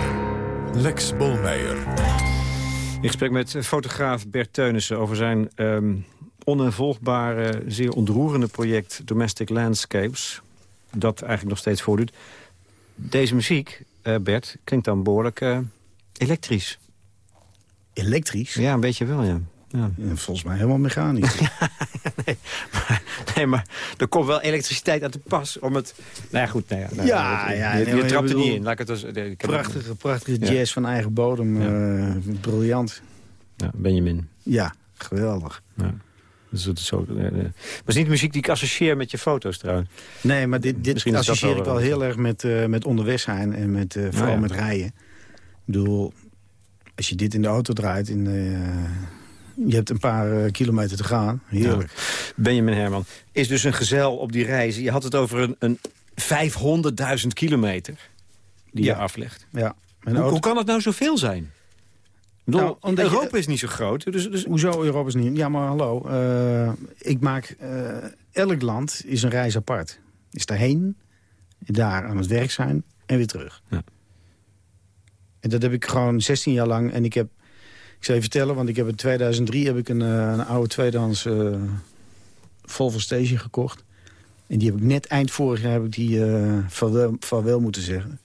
Speaker 2: Lex Bolmeijer.
Speaker 3: In gesprek met fotograaf Bert Teunissen over zijn um, onvolgbare, zeer ontroerende project Domestic Landscapes. Dat eigenlijk nog steeds voordoet. Deze muziek, uh, Bert, klinkt dan behoorlijk uh, elektrisch.
Speaker 4: Elektrisch?
Speaker 3: Ja, een beetje wel, ja. Ja.
Speaker 4: volgens mij helemaal mechanisch.
Speaker 3: nee, maar, nee, maar er komt wel elektriciteit aan te pas om het... Nou ja, goed. Nou ja, nou,
Speaker 4: ja, ja,
Speaker 3: je, je trapt er niet in. Laat ik het als,
Speaker 4: prachtige, prachtige jazz van eigen bodem. Uh, briljant.
Speaker 3: Ja, Benjamin.
Speaker 4: Ja, geweldig. Ja.
Speaker 3: Dus het is zo, uh, maar het is niet muziek die ik associeer met je foto's trouwens.
Speaker 4: Nee, maar dit, dit associeer ik wel heel erg met, uh, met onderweg zijn en met, vooral met rijden. Ik bedoel, als je dit in de auto draait... In, je hebt een paar uh, kilometer te gaan. Heerlijk.
Speaker 3: Ja. Benjamin Herman is dus een gezel op die reizen. Je had het over een, een 500.000 kilometer die ja. je aflegt.
Speaker 4: Ja.
Speaker 3: Hoe, auto... hoe, kan het nou zoveel zijn? Nou, Europa je, is niet zo groot. Dus, dus...
Speaker 4: Hoezo Europa is niet? Ja, maar hallo. Uh, ik maak... Uh, elk land is een reis apart. Is daarheen, daar aan het werk zijn en weer terug. Ja. En dat heb ik gewoon 16 jaar lang. En ik heb ik zal je vertellen, want ik heb in 2003 heb ik een, eh, een oude tweedehands uh, Volvo Station gekocht. En die heb ik net eind vorig jaar heb ik die uh, van, wel, moeten zeggen.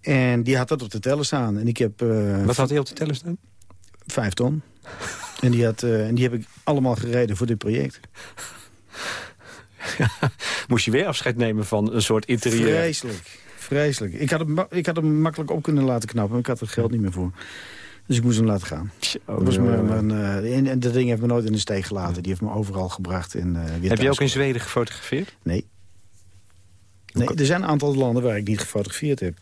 Speaker 4: En die had dat op de teller staan. En ik heb, uh,
Speaker 3: Wat had hij op de teller staan?
Speaker 4: Vijf ton. en, die had, en die heb ik allemaal gereden voor dit project.
Speaker 3: Moest je weer afscheid nemen van een soort interieur?
Speaker 4: Vreselijk. Vreselijk. Ik had, hem, ik had hem makkelijk op kunnen laten knappen, maar ik had er geld niet meer voor. Dus ik moest hem laten gaan. Oh, was mijn, mijn, uh, en dat ding heeft me nooit in de steek gelaten. Die heeft me overal gebracht. En, uh,
Speaker 3: Heb je ook in Zweden gefotografeerd?
Speaker 4: Nee. nee. Er zijn een aantal landen waar ik niet gefotografeerd heb.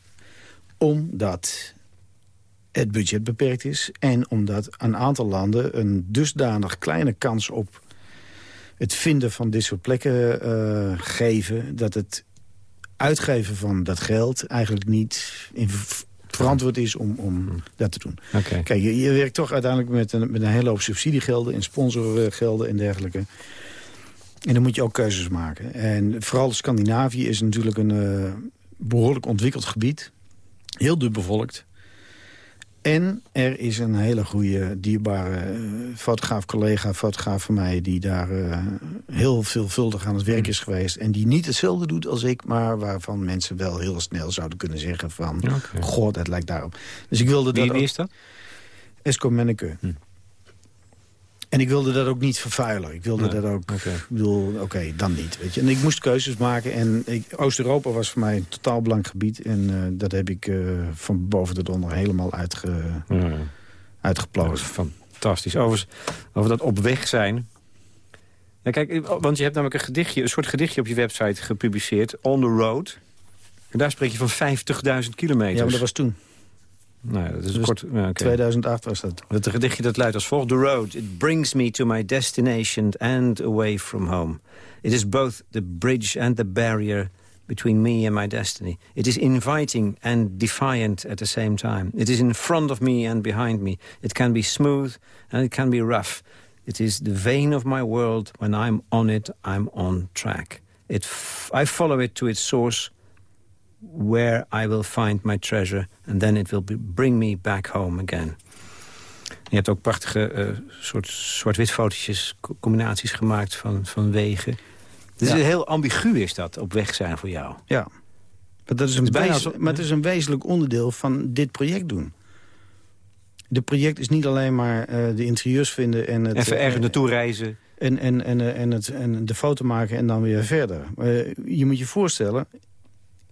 Speaker 4: Omdat het budget beperkt is. En omdat een aantal landen een dusdanig kleine kans op het vinden van dit soort plekken uh, geven... dat het uitgeven van dat geld eigenlijk niet in verantwoord is om, om hm. dat te doen.
Speaker 3: Okay.
Speaker 4: Kijk, je, je, werkt toch uiteindelijk met een, met een hele hoop subsidiegelden... en sponsorgelden en dergelijke. En dan moet je ook keuzes maken. En vooral Scandinavië is natuurlijk een uh, behoorlijk ontwikkeld gebied. Heel dubbelvolkt. En er is een hele goede, dierbare eh, fotograaf, collega, fotograaf van mij... die daar uh, heel veelvuldig aan het werk is geweest. En die niet hetzelfde doet als ik... maar waarvan mensen wel heel snel zouden kunnen zeggen van... Okay. god, het lijkt daarop. Dus ik wilde
Speaker 3: Wie,
Speaker 4: dat
Speaker 3: wie is dat?
Speaker 4: Esco Menneke. Hm. En ik wilde dat ook niet vervuilen. Ik wilde dat ook... Okay. Ik bedoel, oké, dan niet. Weet je. En ik moest keuzes maken. En Oost-Europa was voor mij een totaal blank gebied. En uh, dat heb ik uh, van boven tot onder helemaal uitge, ja. uitgeplozen.
Speaker 3: fantastisch. Over, over dat op weg zijn. Ja, kijk, want je hebt namelijk een gedichtje, een soort gedichtje op je website gepubliceerd. On the Road. En daar spreek je van 50.000 kilometer.
Speaker 4: Ja, maar dat was toen.
Speaker 3: Nou ja, dat is dus kort, ja, okay.
Speaker 4: 2008 was dat.
Speaker 3: Het gedichtje dat luidt als volgt. The road, it brings me to my destination and away from home. It is both the bridge and the barrier between me and my destiny. It is inviting and defiant at the same time. It is in front of me and behind me. It can be smooth and it can be rough. It is the vein of my world. When I'm on it, I'm on track. It I follow it to its source where I will find my treasure... and then it will bring me back home again. Je hebt ook prachtige uh, soort zwart-wit fotootjes, combinaties gemaakt van, van wegen. Dus ja. heel ambigu is dat, op weg zijn voor jou.
Speaker 4: Ja, maar, dat is een bijna maar het is een wezenlijk onderdeel van dit project doen. Dit project is niet alleen maar uh, de interieurs vinden... en het,
Speaker 3: Even ergens uh, naartoe reizen.
Speaker 4: En, en, en, en, het, en de foto maken en dan weer verder. je moet je voorstellen,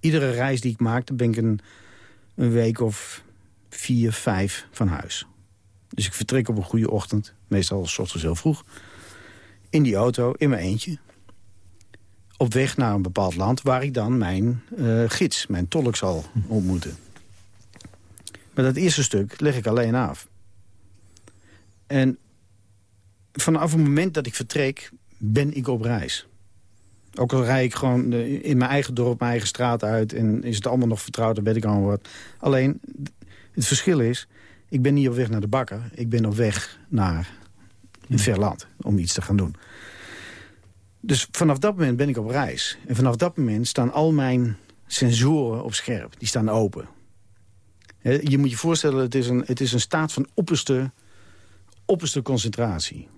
Speaker 4: iedere reis die ik maakte ben ik een, week of vier, vijf van huis. Dus ik vertrek op een goede ochtend, meestal s ochtends heel vroeg... in die auto, in mijn eentje. Op weg naar een bepaald land waar ik dan mijn uh, gids, mijn tolk zal ontmoeten. Maar dat eerste stuk leg ik alleen af. En vanaf het moment dat ik vertrek, ben ik op reis. Ook al rij ik gewoon in mijn eigen dorp, mijn eigen straat uit... en is het allemaal nog vertrouwd, dan weet ik allemaal wat. Alleen, het verschil is, ik ben niet op weg naar de bakker. Ik ben op weg naar een ver land om iets te gaan doen. Dus vanaf dat moment ben ik op reis. En vanaf dat moment staan al mijn sensoren op scherp. Die staan open. je moet je voorstellen, het is een, het is een staat van opperste, opperste concentratie.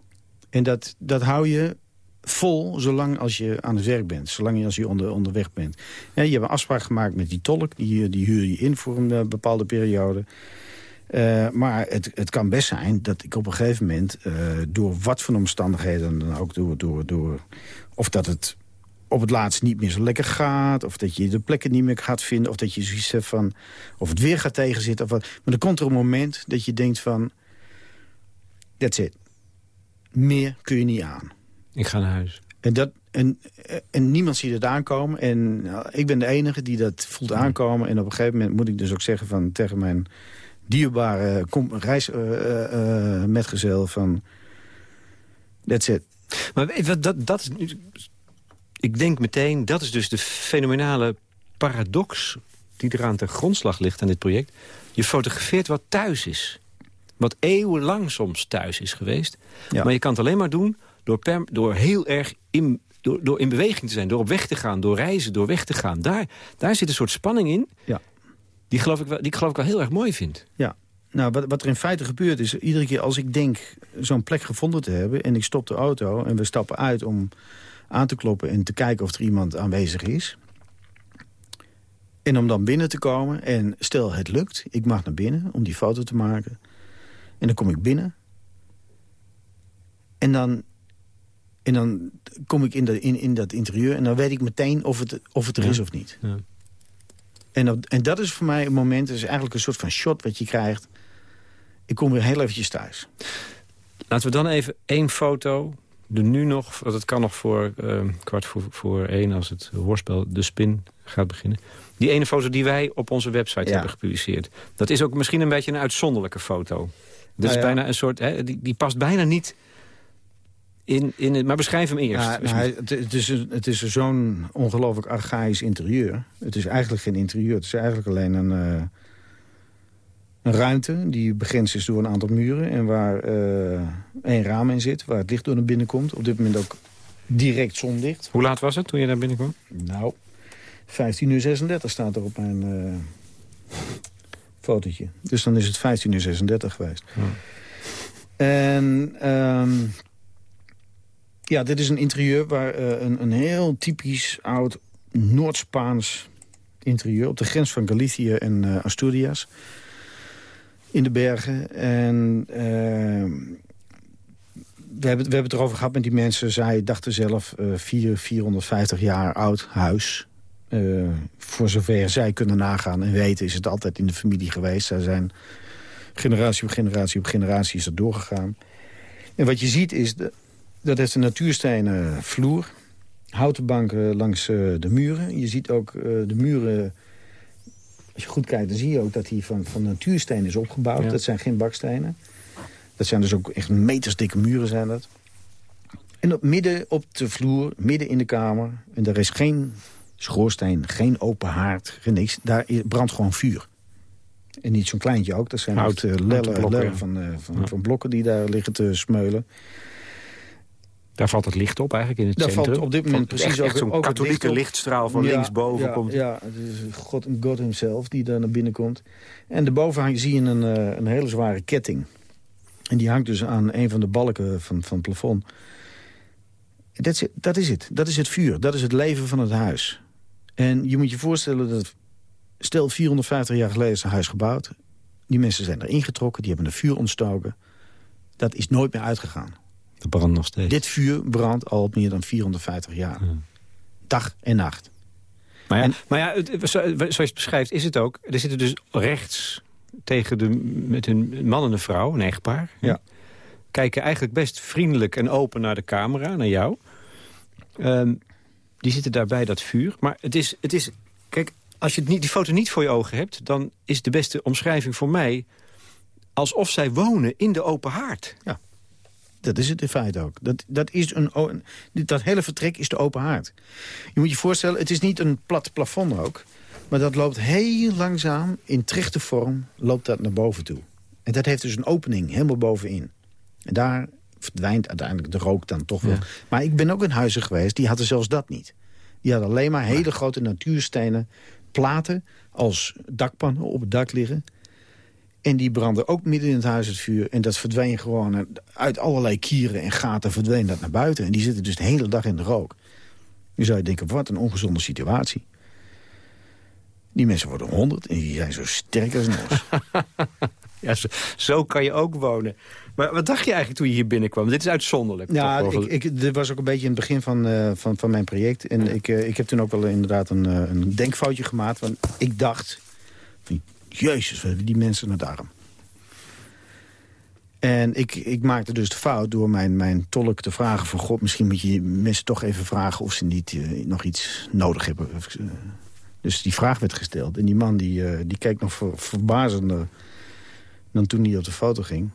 Speaker 4: En dat, dat hou je vol zolang als je aan het werk bent. Zolang als je onder, onderweg bent. je hebt een afspraak gemaakt met die tolk. Die, die huur je in voor een eh, bepaalde periode. Uh, maar het, het kan best zijn dat ik op een gegeven moment... Door wat voor omstandigheden dan ook door, door, door... of dat het op het laatst niet meer zo lekker gaat... of dat je de plekken niet meer gaat vinden... of dat je zoiets hebt van... of het weer gaat tegenzitten. Of wat. Maar dan komt er een moment dat je denkt van... that's it. Meer kun je niet aan.
Speaker 3: Ik ga naar huis.
Speaker 4: En, dat, en, en niemand ziet het aankomen. En nou, ik ben de enige die dat voelt aankomen. En op een gegeven moment moet ik dus ook zeggen van, tegen mijn dierbare reismetgezel... Uh, uh, van, that's it.
Speaker 3: Maar dat, dat is ik denk meteen, dat is dus de fenomenale paradox... die eraan ten grondslag ligt aan dit project. Je fotografeert wat thuis is. Wat eeuwenlang soms thuis is geweest. Maar je kan het alleen maar doen door, door heel erg in, door, door in beweging te zijn. Door op weg te gaan, door reizen, door weg te gaan. Daar, daar zit een soort spanning in. Ja. Die, geloof ik wel, die ik geloof ik wel heel erg mooi vind.
Speaker 4: Ja, nou, wat, wat, er in feite gebeurt is... iedere keer als ik denk zo'n plek gevonden te hebben... en ik stop de auto en we stappen uit om aan te kloppen... en te kijken of er iemand aanwezig is. En om dan binnen te komen en stel het lukt, ik mag naar binnen om die foto te maken. En dan kom ik binnen. En dan, en dan kom ik in, de, in, in dat interieur en dan weet ik meteen of het, of het er is of niet. Ja. En, dat, en dat is voor mij een moment, het is eigenlijk een soort van shot wat je krijgt. Ik kom weer heel eventjes thuis.
Speaker 3: Laten we dan even één foto de nu nog, want het kan nog voor uh, kwart voor, voor één... als het hoorspel De Spin gaat beginnen. Die ene foto die wij op onze website hebben gepubliceerd. Dat is ook misschien een beetje een uitzonderlijke foto. Dat is nou bijna een soort, hè, die, die past bijna niet in, in het... Maar beschrijf hem eerst.
Speaker 4: Ja, nou, het, het, is, het is zo'n ongelooflijk archaïs interieur. Het is eigenlijk geen interieur. Het is eigenlijk alleen een... Uh, een ruimte die begrensd is door een aantal muren... en waar uh, één raam in zit, waar het licht door naar binnen komt. Op dit moment ook direct zonlicht.
Speaker 3: Hoe laat was het toen je daar binnenkwam?
Speaker 4: Nou, 15 uur 36 staat er op mijn uh, fotootje. Dus dan is het 15 uur 36 geweest. En um, ja, dit is een interieur waar uh, een, een heel typisch oud Noord-Spaans interieur... op de grens van Galicië en uh, Asturias in de bergen. En uh, we, hebben, we hebben het erover gehad met die mensen. Zij dachten zelf uh, 4, 450 jaar oud huis. Voor zover zij kunnen nagaan en weten is het altijd in de familie geweest. Zij zijn generatie op generatie op generatie is dat doorgegaan. En wat je ziet is, de, dat heeft een natuurstenen vloer. Houten banken langs uh, de muren. Je ziet ook uh, de muren als je goed kijkt, dan zie je ook dat hij van, van natuursteen is opgebouwd. Dat zijn geen bakstenen. Dat zijn dus ook echt metersdikke muren zijn dat. En op, midden op de vloer, midden in de kamer... en daar is geen schoorsteen, geen open haard, geen niks. Daar brandt gewoon vuur. En niet zo'n kleintje ook. Dat zijn Hout, uh, lellen, lellen van, van, van, blokken die daar liggen te smeulen.
Speaker 3: Daar valt het licht op eigenlijk in het
Speaker 4: Daar
Speaker 3: centrum.
Speaker 4: valt op dit moment precies ook,
Speaker 3: zo'n katholieke lichtstraal van ja, linksboven
Speaker 4: ja,
Speaker 3: komt.
Speaker 4: Ja, het is God, God himself die daar naar binnen komt. En daarboven zie je een, uh, een hele zware ketting. En die hangt dus aan een van de balken van, van het plafond. Dat is, dat is het. Dat is het vuur. Dat is het leven van het huis. En je moet je voorstellen dat... Stel, 450 jaar geleden is een huis gebouwd. Die mensen zijn erin getrokken. Die hebben een vuur ontstoken. Dat is nooit meer uitgegaan.
Speaker 3: Dat brandt nog steeds.
Speaker 4: Dit vuur brandt al meer dan 450 jaar. Dag en nacht.
Speaker 3: Maar ja, maar ja zoals je het beschrijft is het ook... er zitten dus rechts tegen de, met hun man en een vrouw, een echtpaar. Ja. Kijken eigenlijk best vriendelijk en open naar de camera, naar jou. Um, die zitten daarbij dat vuur. Maar het is, het is kijk, als je die foto niet voor je ogen hebt... dan is de beste omschrijving voor mij... alsof zij wonen in de open haard.
Speaker 4: Ja. Dat is het in feite ook. Dat, dat, is een, dat hele vertrek is de open haard. Je moet je voorstellen, het is niet een plat plafond ook. Maar dat loopt heel langzaam, in trichte vorm, loopt dat naar boven toe. En dat heeft dus een opening, helemaal bovenin. En daar verdwijnt uiteindelijk de rook dan toch wel. Maar ik ben ook in huizen geweest, die hadden zelfs dat niet. Die hadden alleen maar hele grote natuurstenen platen als dakpannen op het dak liggen. En die brandden ook midden in het huis het vuur. En dat verdween gewoon uit allerlei kieren en gaten verdween dat naar buiten. En die zitten dus de hele dag in de rook. Nu zou je denken, wat een ongezonde situatie. Die mensen worden honderd en die zijn zo sterk als een os.
Speaker 3: ja, zo, zo, kan je ook wonen. Maar wat dacht je eigenlijk toen je hier binnenkwam? Dit is uitzonderlijk.
Speaker 4: Ja, ik, ik, dit was ook een beetje in het begin van, uh, van, van mijn project. En ik, uh, ik heb toen ook wel inderdaad een, uh, een denkfoutje gemaakt. Want ik dacht, jezus, die mensen naar darm. En ik, ik maakte dus de fout door mijn, mijn tolk te vragen van... God, misschien moet je mensen toch even vragen of ze niet nog iets nodig hebben. Dus die vraag werd gesteld. En die man die, die keek nog ver, verbazender dan toen hij op de foto ging.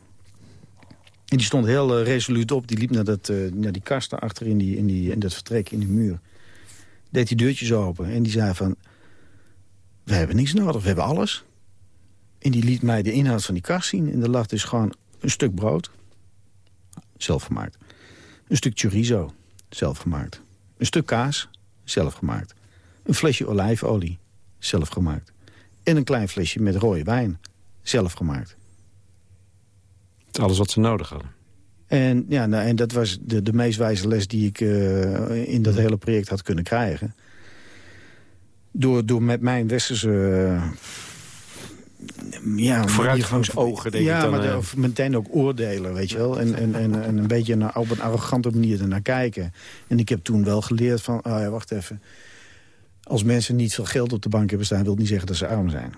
Speaker 4: En die stond heel uh, resoluut op. Die liep naar, dat, naar die kast achter in, die, in, die, in dat vertrek, in de muur. Deed die deurtjes open. En die zei van... We hebben niks nodig, we hebben alles. En die liet mij de inhoud van die kast zien. En er lag dus gewoon een stuk brood. Zelfgemaakt. Een stuk chorizo. Zelfgemaakt. Een stuk kaas. Zelfgemaakt. Een flesje olijfolie. Zelfgemaakt. En een klein flesje met rode wijn. Zelfgemaakt
Speaker 3: alles wat ze nodig hadden.
Speaker 4: En, ja, nou, en dat was de, de meest wijze les die ik uh, in dat hele project had kunnen krijgen. Door, door met mijn westerse... Uh,
Speaker 3: ja, Vooruitgangsogen, denk
Speaker 4: ja,
Speaker 3: ik dan.
Speaker 4: maar de, meteen ook oordelen, weet je wel. En, en, en, en een beetje naar, op een arrogante manier ernaar kijken. En ik heb toen wel geleerd van... Oh ja, wacht even. Als mensen niet veel geld op de bank hebben staan... wil niet zeggen dat ze arm zijn.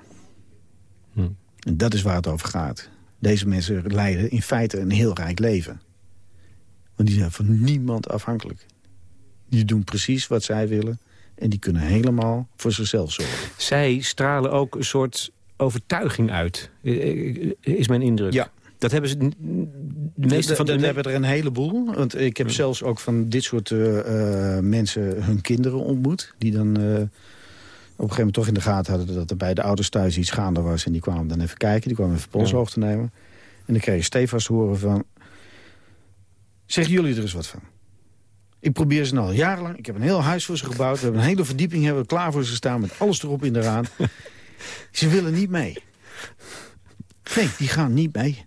Speaker 4: Hm. En dat is waar het over gaat. Deze mensen leiden in feite een heel rijk leven. Want die zijn van niemand afhankelijk. Die doen precies wat zij willen. En die kunnen helemaal voor zichzelf zorgen.
Speaker 3: Zij stralen ook een soort overtuiging uit. Is mijn indruk.
Speaker 4: Ja.
Speaker 3: Dat hebben ze de meeste van
Speaker 4: de... Dat hebben er een heleboel. Want ik heb zelfs ook van dit soort uh, mensen hun kinderen ontmoet. Die dan... Uh, op een gegeven moment toch in de gaten hadden... dat er bij de ouders thuis iets gaande was. En die kwamen dan even kijken. Die kwamen even polshoog te nemen. En dan kreeg stevast horen van... Zeggen jullie er eens wat van? Ik probeer ze al jarenlang. Ik heb een heel huis voor ze gebouwd. We hebben een hele verdieping hebben we klaar voor ze staan... met alles erop in de raan. ze willen niet mee. Nee, die gaan niet mee.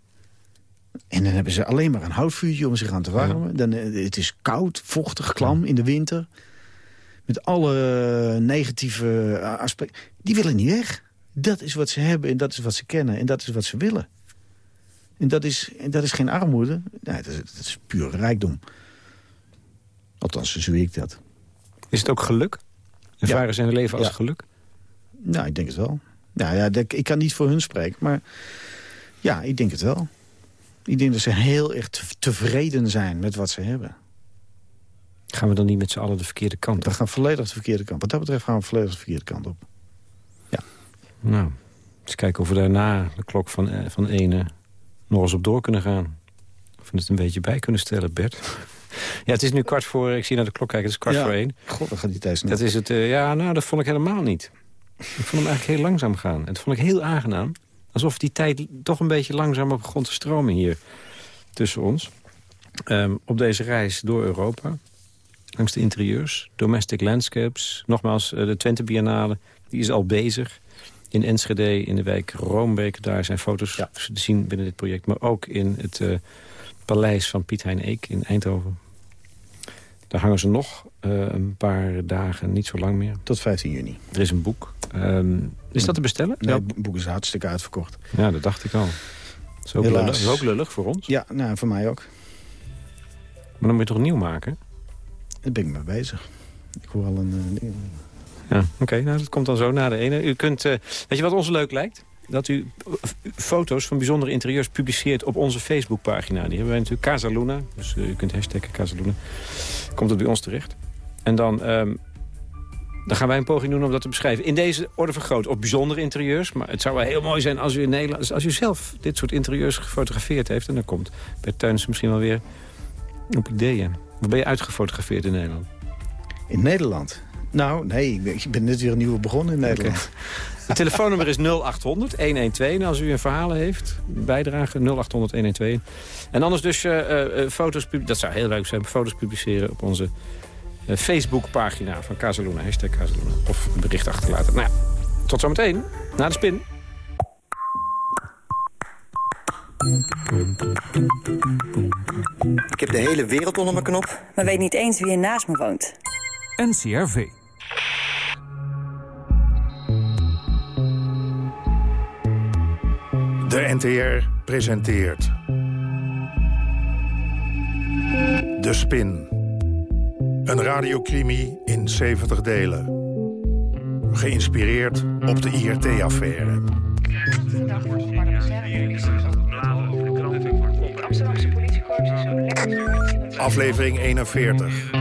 Speaker 4: En dan hebben ze alleen maar een houtvuurtje om zich aan te warmen. Dan, eh, het is koud, vochtig, klam in de winter met alle negatieve eh, aspecten. Die willen niet weg. Dat is wat ze hebben en dat is wat ze kennen en dat is wat ze willen. En dat is, en dat is geen armoede. Nee, dat, is, dat is puur rijkdom. Althans, zo zie ik dat.
Speaker 3: Is het ook geluk? Ervaren ja. zijn leven als geluk?
Speaker 4: Nou, ik denk het wel. Nou ja, ik kan niet voor hun spreken, maar ja, ik denk het wel. Ik denk dat ze heel erg tevreden zijn met wat ze hebben.
Speaker 3: Gaan we dan niet met z'n allen de verkeerde kant op?
Speaker 4: We gaan volledig de verkeerde kant. Wat dat betreft gaan we volledig de verkeerde kant op. Ja.
Speaker 3: Nou, eens kijken of we daarna de klok van, eh, van ene nog eens op door kunnen gaan. Of we het een beetje bij kunnen stellen, Bert. Ja, het is nu kwart voor... Ik zie naar de klok kijken, het is kwart voor één.
Speaker 4: God, dan gaat die tijd
Speaker 3: Dat is het, uh, ja, nou, dat vond ik helemaal niet. Ik vond hem eigenlijk heel langzaam gaan. En dat vond ik heel aangenaam. Alsof die tijd toch een beetje langzamer begon te stromen hier tussen ons. Um, op deze reis door Europa langs de interieurs. Domestic Landscapes. Nogmaals, eh, de Twente Biennale, die is al bezig. In Enschede, in de wijk Roombeek. Daar zijn foto's te zien binnen dit project. Maar ook in het uh, paleis van Piet Hein Eek in Eindhoven. Daar hangen ze nog uh, een paar dagen, niet zo lang meer.
Speaker 4: Tot 15 juni.
Speaker 3: Er is een boek. Um, is dat te bestellen?
Speaker 4: Nee, het boek is hartstikke uitverkocht.
Speaker 3: Ja, dat dacht ik al. Dat is ook, lullig, is ook lullig voor ons.
Speaker 4: Ja, nou, voor mij ook.
Speaker 3: Maar dan moet je toch nieuw maken?
Speaker 4: Daar ben ik mee bezig. Ik hoor al een... Uh,
Speaker 3: ja, oké. nou, dat komt dan zo na de ene. U kunt, uh, weet je wat ons leuk lijkt? Dat u foto's van bijzondere interieurs publiceert op onze Facebookpagina. Die hebben wij natuurlijk Casaluna. Dus uh, u kunt hashtaggen Casaluna. Komt het bij ons terecht. En dan, um, dan gaan wij een poging doen om dat te beschrijven. In deze orde vergroot op bijzondere interieurs. Maar het zou wel heel mooi zijn als u in Nederland... als u zelf dit soort interieurs gefotografeerd heeft. En dan komt Bert Tuins misschien wel weer op ideeën. Waar ben je uitgefotografeerd in Nederland?
Speaker 4: In Nederland? Nou, nee, ik ben, ik ben net weer een nieuwe begonnen in Nederland. Okay.
Speaker 3: Het telefoonnummer is 0800 112. En als u een verhaal heeft, bijdrage 0800 112. En anders dus uh, uh, foto's, dat zou heel leuk zijn, foto's publiceren op onze uh, Facebookpagina van Casaluna. Hashtag Casaluna. Of een bericht achterlaten. Nou Tot zometeen, na de spin.
Speaker 5: Ik heb de hele wereld onder mijn knop, maar weet niet eens wie er naast me woont.
Speaker 6: NCRV.
Speaker 7: De NTR presenteert... De Spin. Een radiocrimi in 70 delen. Geïnspireerd op de IRT-affaire. Aflevering 41.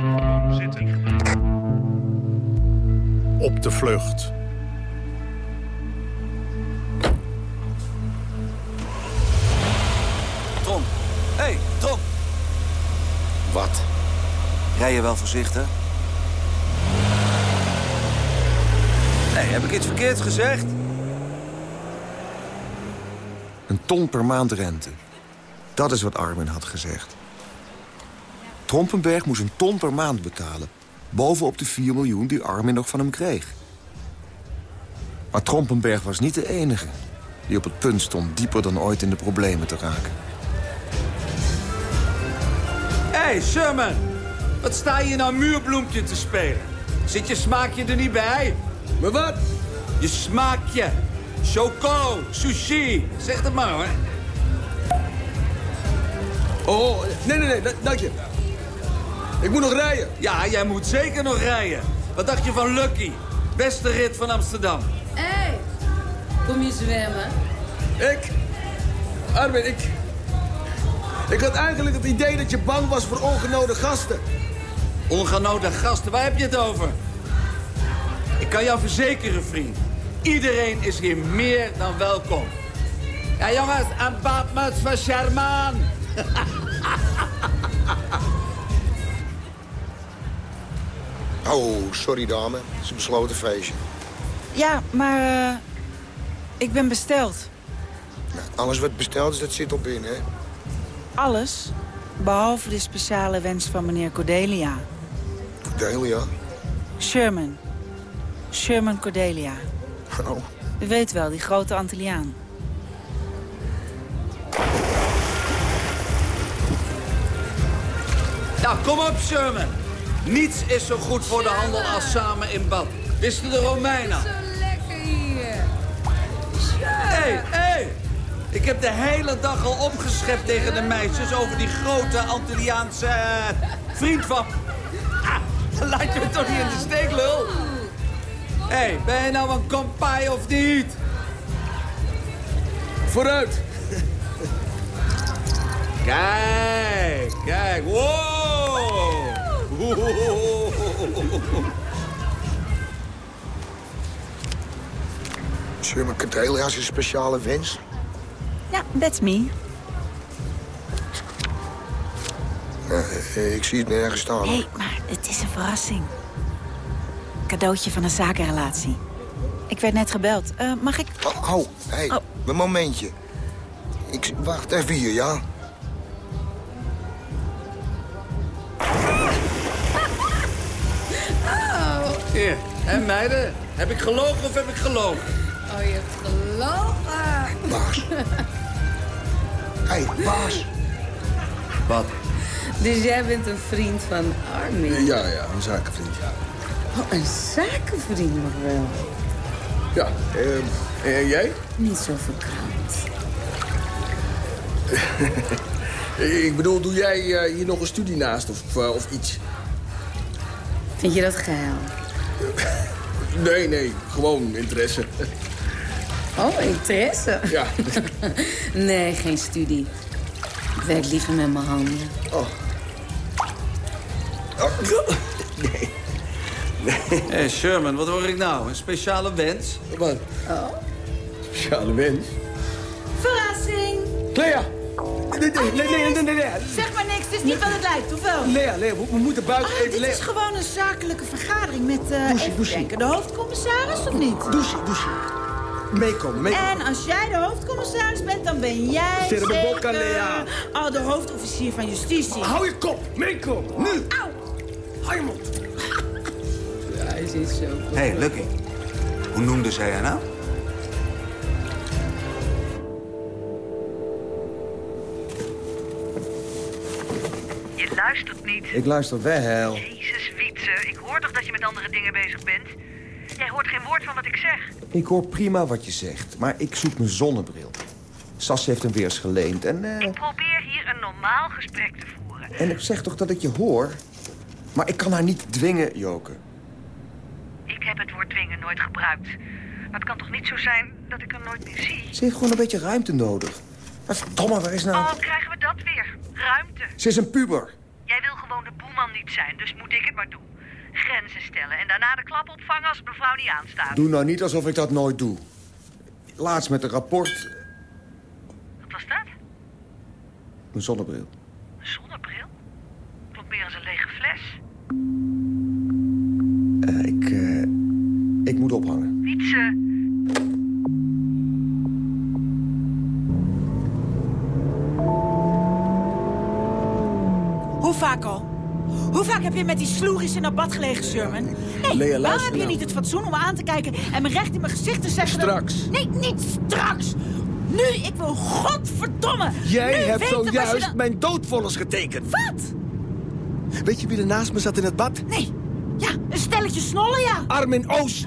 Speaker 7: Op de vlucht.
Speaker 8: Tom. Hé, hey, Tom.
Speaker 9: Wat?
Speaker 8: Rij je wel voorzichtig? Nee, heb ik iets verkeerds gezegd?
Speaker 9: Een ton per maand rente. Dat is wat Armin had gezegd. Trompenberg moest een ton per maand betalen. Bovenop de 4 miljoen die Armin nog van hem kreeg. Maar Trompenberg was niet de enige... die op het punt stond dieper dan ooit in de problemen te raken.
Speaker 8: Hé, hey, Sherman. Wat sta je nou muurbloempje te spelen? Zit je smaakje er niet bij?
Speaker 10: Maar wat?
Speaker 8: Je smaakje. Choco, sushi. Zeg het maar, hoor.
Speaker 10: Oh, nee, nee, nee, dank je. Ik moet nog rijden.
Speaker 8: Ja, jij moet zeker nog rijden. Wat dacht je van Lucky? Beste rit van Amsterdam.
Speaker 11: Hé, hey, kom je zwemmen?
Speaker 10: Ik? Armin, ik... Ik had eigenlijk het idee dat je bang was voor ongenode gasten.
Speaker 8: Ongenode gasten, waar heb je het over? Ik kan jou verzekeren, vriend. Iedereen is hier meer dan welkom. Ja, jongens, een badmuts van Sherman.
Speaker 12: Oh, sorry dame. Het is een besloten feestje.
Speaker 13: Ja, maar uh, ik ben besteld.
Speaker 12: Nou, alles wat besteld is, dat zit op binnen, hè?
Speaker 13: Alles, behalve de speciale wens van meneer Cordelia.
Speaker 12: Cordelia?
Speaker 13: Sherman. Sherman Cordelia.
Speaker 12: Oh.
Speaker 13: U weet wel, die grote Antilliaan.
Speaker 8: Nou, kom op, Sherman. Niets is zo goed voor de handel als samen in bad. Wisten de Romeinen?
Speaker 11: Zo lekker hier.
Speaker 8: Hé, hé. Hey. Ik heb de hele dag al opgeschept tegen de meisjes over die grote Antilliaanse uh, vriend van... Ah, laat je me toch niet in de steek, lul? Hé, hey, ben je nou een kompai of niet?
Speaker 10: Vooruit.
Speaker 8: Kijk, kijk. Wow.
Speaker 12: Sherman Cordelia is een speciale wens.
Speaker 13: Ja, that's me.
Speaker 12: Uh, ik zie het nergens staan.
Speaker 13: Nee, maar het is een verrassing. Cadeautje van een zakenrelatie. Ik werd net gebeld. Uh, mag ik...
Speaker 12: Oh, oh hey, oh. een momentje. Ik wacht even hier, ja?
Speaker 8: Hier, en meiden, heb ik gelogen of heb ik gelogen?
Speaker 11: Oh, je hebt gelogen.
Speaker 12: Baas. Hé, hey, baas.
Speaker 8: Wat?
Speaker 11: Dus jij bent een vriend van Armin?
Speaker 10: Ja, ja, een zakenvriend.
Speaker 11: Oh, een zakenvriend nog wel.
Speaker 10: Ja, uh, en jij?
Speaker 11: Niet zo verkrampt.
Speaker 10: ik bedoel, doe jij uh, hier nog een studie naast of, uh, of iets?
Speaker 11: Vind je dat geil?
Speaker 10: nee, nee, gewoon interesse.
Speaker 11: Oh, interesse?
Speaker 10: Ja.
Speaker 11: nee, geen studie. Ik werk liever met mijn handen.
Speaker 10: Oh.
Speaker 12: oh. Nee.
Speaker 8: Nee. Hé, hey Sherman, wat hoor ik nou? Een speciale wens?
Speaker 10: Wat?
Speaker 11: Oh.
Speaker 10: Speciale wens?
Speaker 11: Verrassing!
Speaker 10: Clea! Nee, nee, nee, nee, nee, nee, nee.
Speaker 13: Zeg maar niks, het is niet wat het lijkt, of wel?
Speaker 10: Lea, Lea, we, we moeten buiten
Speaker 13: oh,
Speaker 10: even...
Speaker 13: dit
Speaker 10: Lea.
Speaker 13: is gewoon een zakelijke vergadering met, uh,
Speaker 10: douche, douche.
Speaker 13: denken, de hoofdcommissaris, of niet?
Speaker 10: Douche, douche. Meekomen, meekomen.
Speaker 13: En als jij de hoofdcommissaris bent, dan ben jij zeker...
Speaker 10: Lea.
Speaker 13: Oh, de hoofdofficier van justitie.
Speaker 10: Hou je kop, meekomen, nu.
Speaker 13: Auw.
Speaker 10: Hou je mond.
Speaker 11: Ja, hij zit zo.
Speaker 8: Hé, hey, Lucky. Hoe noemde zij haar nou?
Speaker 6: Luistert niet.
Speaker 9: Ik luister wel.
Speaker 6: Jezus, Wietse. Ik hoor toch dat je met andere dingen bezig bent? Jij hoort geen woord van wat ik zeg.
Speaker 9: Ik hoor prima wat je zegt, maar ik zoek mijn zonnebril. Sas heeft hem weer eens geleend en... eh,
Speaker 6: Ik probeer hier een normaal gesprek te voeren.
Speaker 9: En ik zeg toch dat ik je hoor? Maar ik kan haar niet dwingen, Joke.
Speaker 6: Ik heb het woord dwingen nooit gebruikt. Maar het kan toch niet zo zijn dat ik er nooit meer zie?
Speaker 9: Ze heeft gewoon een beetje ruimte nodig. Maar verdomme, waar is nou...
Speaker 6: Oh, krijgen we dat weer? Ruimte.
Speaker 9: Ze is een puber.
Speaker 6: Jij wil gewoon de boeman niet zijn, dus moet ik het maar doen. Grenzen stellen en daarna de klap opvangen als mevrouw niet aanstaat.
Speaker 9: Doe nou niet alsof ik dat nooit doe. Laatst met een rapport...
Speaker 6: Wat was dat?
Speaker 9: Mijn zonnebril.
Speaker 6: Een zonnebril? Klopt meer als een lege fles.
Speaker 9: Eh, ik... eh, ik moet ophangen.
Speaker 6: Wietse.
Speaker 14: Hoe vaak al? Hoe vaak heb je met die sloeries in dat bad gelegen, Sherman? Nee,
Speaker 10: Lea,
Speaker 14: waarom heb je
Speaker 10: nou.
Speaker 14: niet het fatsoen om me aan te kijken... en me recht in mijn gezicht te zeggen... dat-
Speaker 10: Straks.
Speaker 14: Nee, niet straks. Nu, ik wil godverdomme.
Speaker 10: Jij
Speaker 14: nu
Speaker 10: hebt zojuist
Speaker 14: dan-
Speaker 10: mijn doodvonnis getekend.
Speaker 14: Wat?
Speaker 10: Weet je wie er naast me zat in het bad?
Speaker 14: Nee. Ja, een stelletje snollen, ja.
Speaker 10: Armin Oost.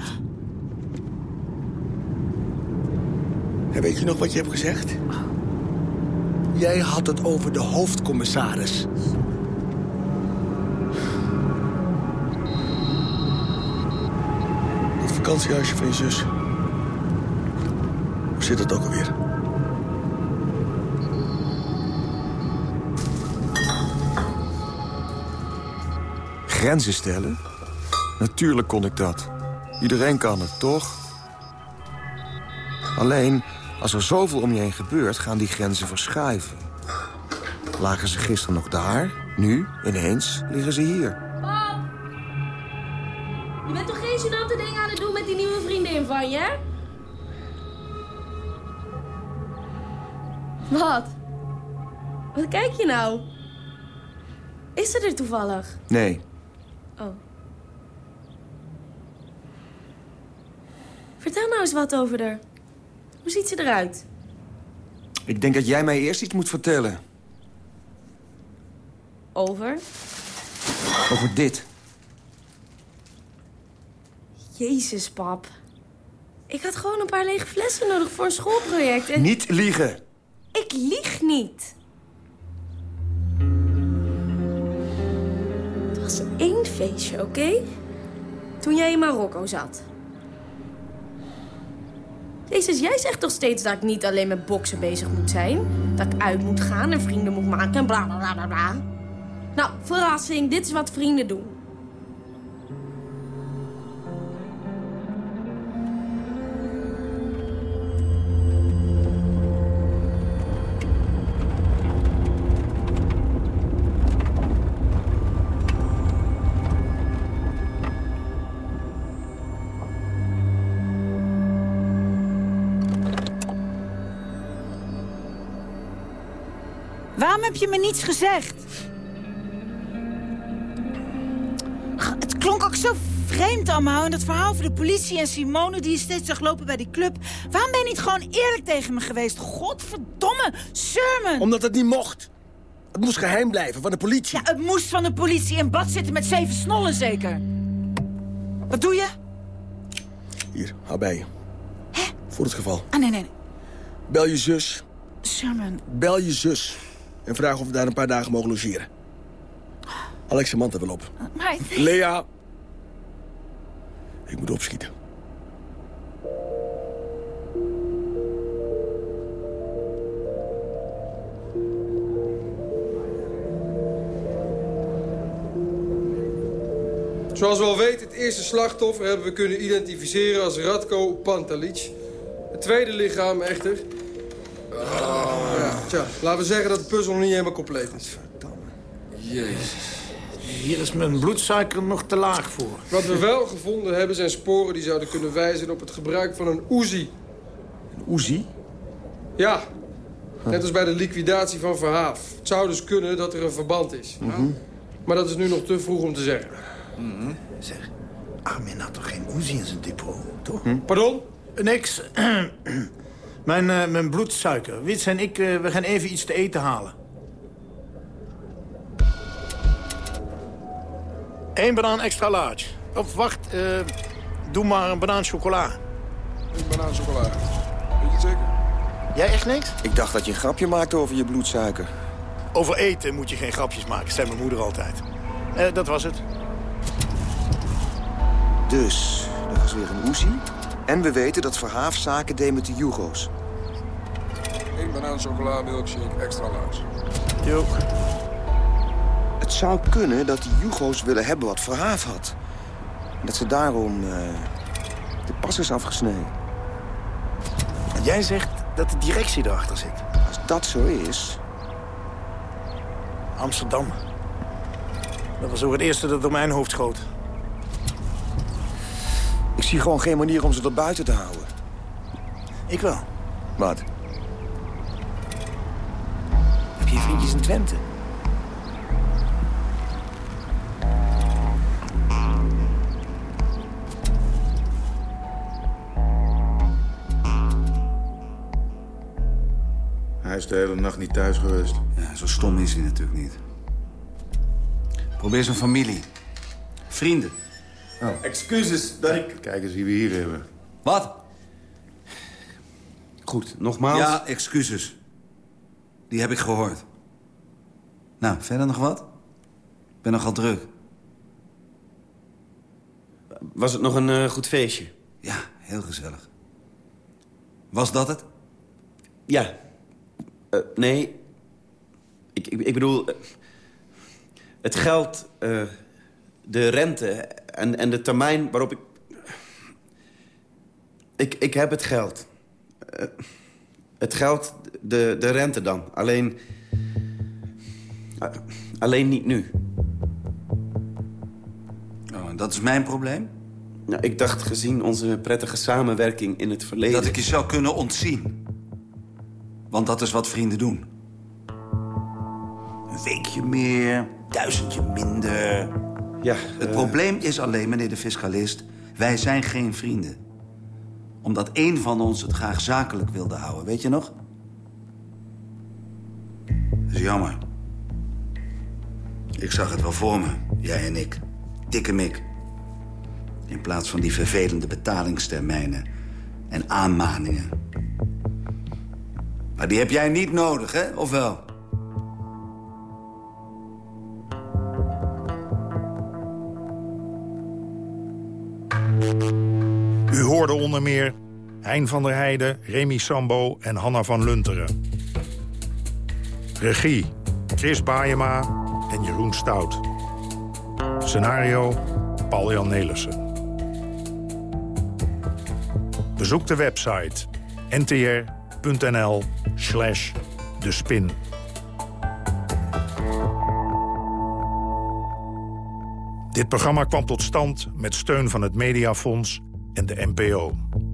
Speaker 10: En weet je nog wat je hebt gezegd? Jij had het over de hoofdcommissaris. Vakantiehuisje van je zus. Hoe zit het ook alweer?
Speaker 9: Grenzen stellen? Natuurlijk kon ik dat. Iedereen kan het, toch? Alleen, als er zoveel om je heen gebeurt, gaan die grenzen verschuiven. Lagen ze gisteren nog daar, nu, ineens, liggen ze hier.
Speaker 15: Wat? Wat kijk je nou? Is ze er toevallig?
Speaker 9: Nee,
Speaker 15: Oh. Vertel nou eens wat over haar. Hoe ziet ze eruit?
Speaker 9: ik denk dat jij mij eerst iets moet vertellen.
Speaker 15: Over?
Speaker 9: Over dit.
Speaker 15: Jezus, pap. Ik had gewoon een paar lege flessen nodig voor een schoolproject. En...
Speaker 9: Niet liegen.
Speaker 15: Ik lieg niet. Het was één feestje, oké? Toen jij in Marokko zat. Jezus, jij zegt toch steeds dat ik niet alleen met boksen bezig moet zijn? Dat ik uit moet gaan en vrienden moet maken en bla bla bla bla bla. Nou, verrassing, dit is wat vrienden doen.
Speaker 14: Heb je me niets gezegd? Het klonk ook zo vreemd allemaal. En dat verhaal over de politie en Simone die je steeds zag lopen bij die club. Waarom ben je niet gewoon eerlijk tegen me geweest? Godverdomme, Sherman!
Speaker 10: Omdat het niet mocht. Het moest geheim blijven van de politie.
Speaker 14: Ja, het moest van de politie in bad zitten met zeven snollen zeker. Wat doe je?
Speaker 10: Hier, hou bij je. Voor het geval.
Speaker 14: Ah, nee, nee. nee.
Speaker 10: Bel je zus.
Speaker 14: Sherman,
Speaker 10: Bel je zus. En vraag of we daar een paar dagen mogen logeren. Alex en Manta wil op.
Speaker 14: maar...
Speaker 10: Lea. Ik moet opschieten.
Speaker 16: Zoals we al weten, het eerste slachtoffer hebben we kunnen identificeren als Radko Pantalic. Het tweede lichaam echter... Ja, tja, laten we zeggen dat de puzzel nog niet helemaal compleet is.
Speaker 4: Jezus. Hier is mijn bloedsuiker nog te laag voor.
Speaker 16: Wat we wel gevonden hebben zijn sporen die zouden kunnen wijzen op het gebruik van een Uzi.
Speaker 9: Een Uzi?
Speaker 16: Ja, net als bij de liquidatie van Verhaaf. Het zou dus kunnen dat er een verband is.
Speaker 9: Mhm.
Speaker 16: Maar dat is nu nog te vroeg om te zeggen.
Speaker 4: Zeg, Armin had toch geen Uzi in zijn depot, toch?
Speaker 17: Pardon? Niks. mijn, eh, mijn bloedsuiker. Wits en ik, eh, we gaan even iets te eten halen. Eén banaan extra large. Of wacht, eh, doe maar een banaan chocola.
Speaker 10: Een banaan chocola. Weet je het zeker?
Speaker 17: Jij echt niks?
Speaker 9: Ik dacht dat je een grapje maakte over je bloedsuiker.
Speaker 17: Over eten moet je geen grapjes maken, zei mijn moeder altijd. Dat was het.
Speaker 9: Dus, er was weer een Uzi. En we weten dat Verhaaf zaken deed met de Jugo's.
Speaker 10: Eén banaan chocola, milkshake, extra large.
Speaker 17: Jo.
Speaker 9: Het zou kunnen dat die Jugo's willen hebben wat Verhaaf had. En dat ze daarom eh, de pas is afgesneden.
Speaker 17: En jij zegt dat de directie erachter zit.
Speaker 9: Als dat zo is...
Speaker 17: Amsterdam. Dat was ook het eerste dat door mijn hoofd schoot.
Speaker 9: Ik zie gewoon geen manier om ze er buiten te houden.
Speaker 17: Ik wel.
Speaker 9: Wat?
Speaker 17: Heb je vriendjes in Twente?
Speaker 4: Hij is de hele nacht niet thuis geweest.
Speaker 8: Ja, zo stom is hij natuurlijk niet. Probeer zijn familie. Vrienden.
Speaker 4: Excuses dat ik... Kijk eens wie we hier hebben.
Speaker 8: Wat? Goed, nogmaals. Ja, excuses. Die heb ik gehoord. Nou, verder nog wat? Ik ben nogal druk.
Speaker 18: Was het nog een eh, goed feestje?
Speaker 8: Ja, heel gezellig. Was dat het?
Speaker 18: Ja. Eh, nee. Ik, ik, ik bedoel... eh, het geld, eh, de rente en, en de termijn waarop ik... Ik, ik heb het geld. Eh, het geld, de, de rente dan. Alleen... eh, alleen niet nu.
Speaker 8: Oh, en dat is mijn probleem?
Speaker 18: Nou, ik dacht gezien onze prettige samenwerking in het verleden...
Speaker 8: Dat ik je zou kunnen ontzien. Want dat is wat vrienden doen. Een weekje meer, duizendje minder.
Speaker 18: Ja,
Speaker 8: Het probleem is alleen, meneer de fiscalist... wij zijn geen vrienden. Omdat één van ons het graag zakelijk wilde houden, weet je nog? Dat is jammer. Ik zag het wel voor me, jij en ik. Dikke mik. In plaats van die vervelende betalingstermijnen en aanmaningen. Maar die heb jij niet nodig, hè? Of wel?
Speaker 7: Hoorde onder meer Hein van der Heijden, Remy Sambo en Hanna van Lunteren. Regie Chris Baayema en Jeroen Stout. Scenario Paul-Jan Nelissen. Bezoek de website ntr.nl slash de spin. Dit programma kwam tot stand met steun van het Mediafonds and the MPO.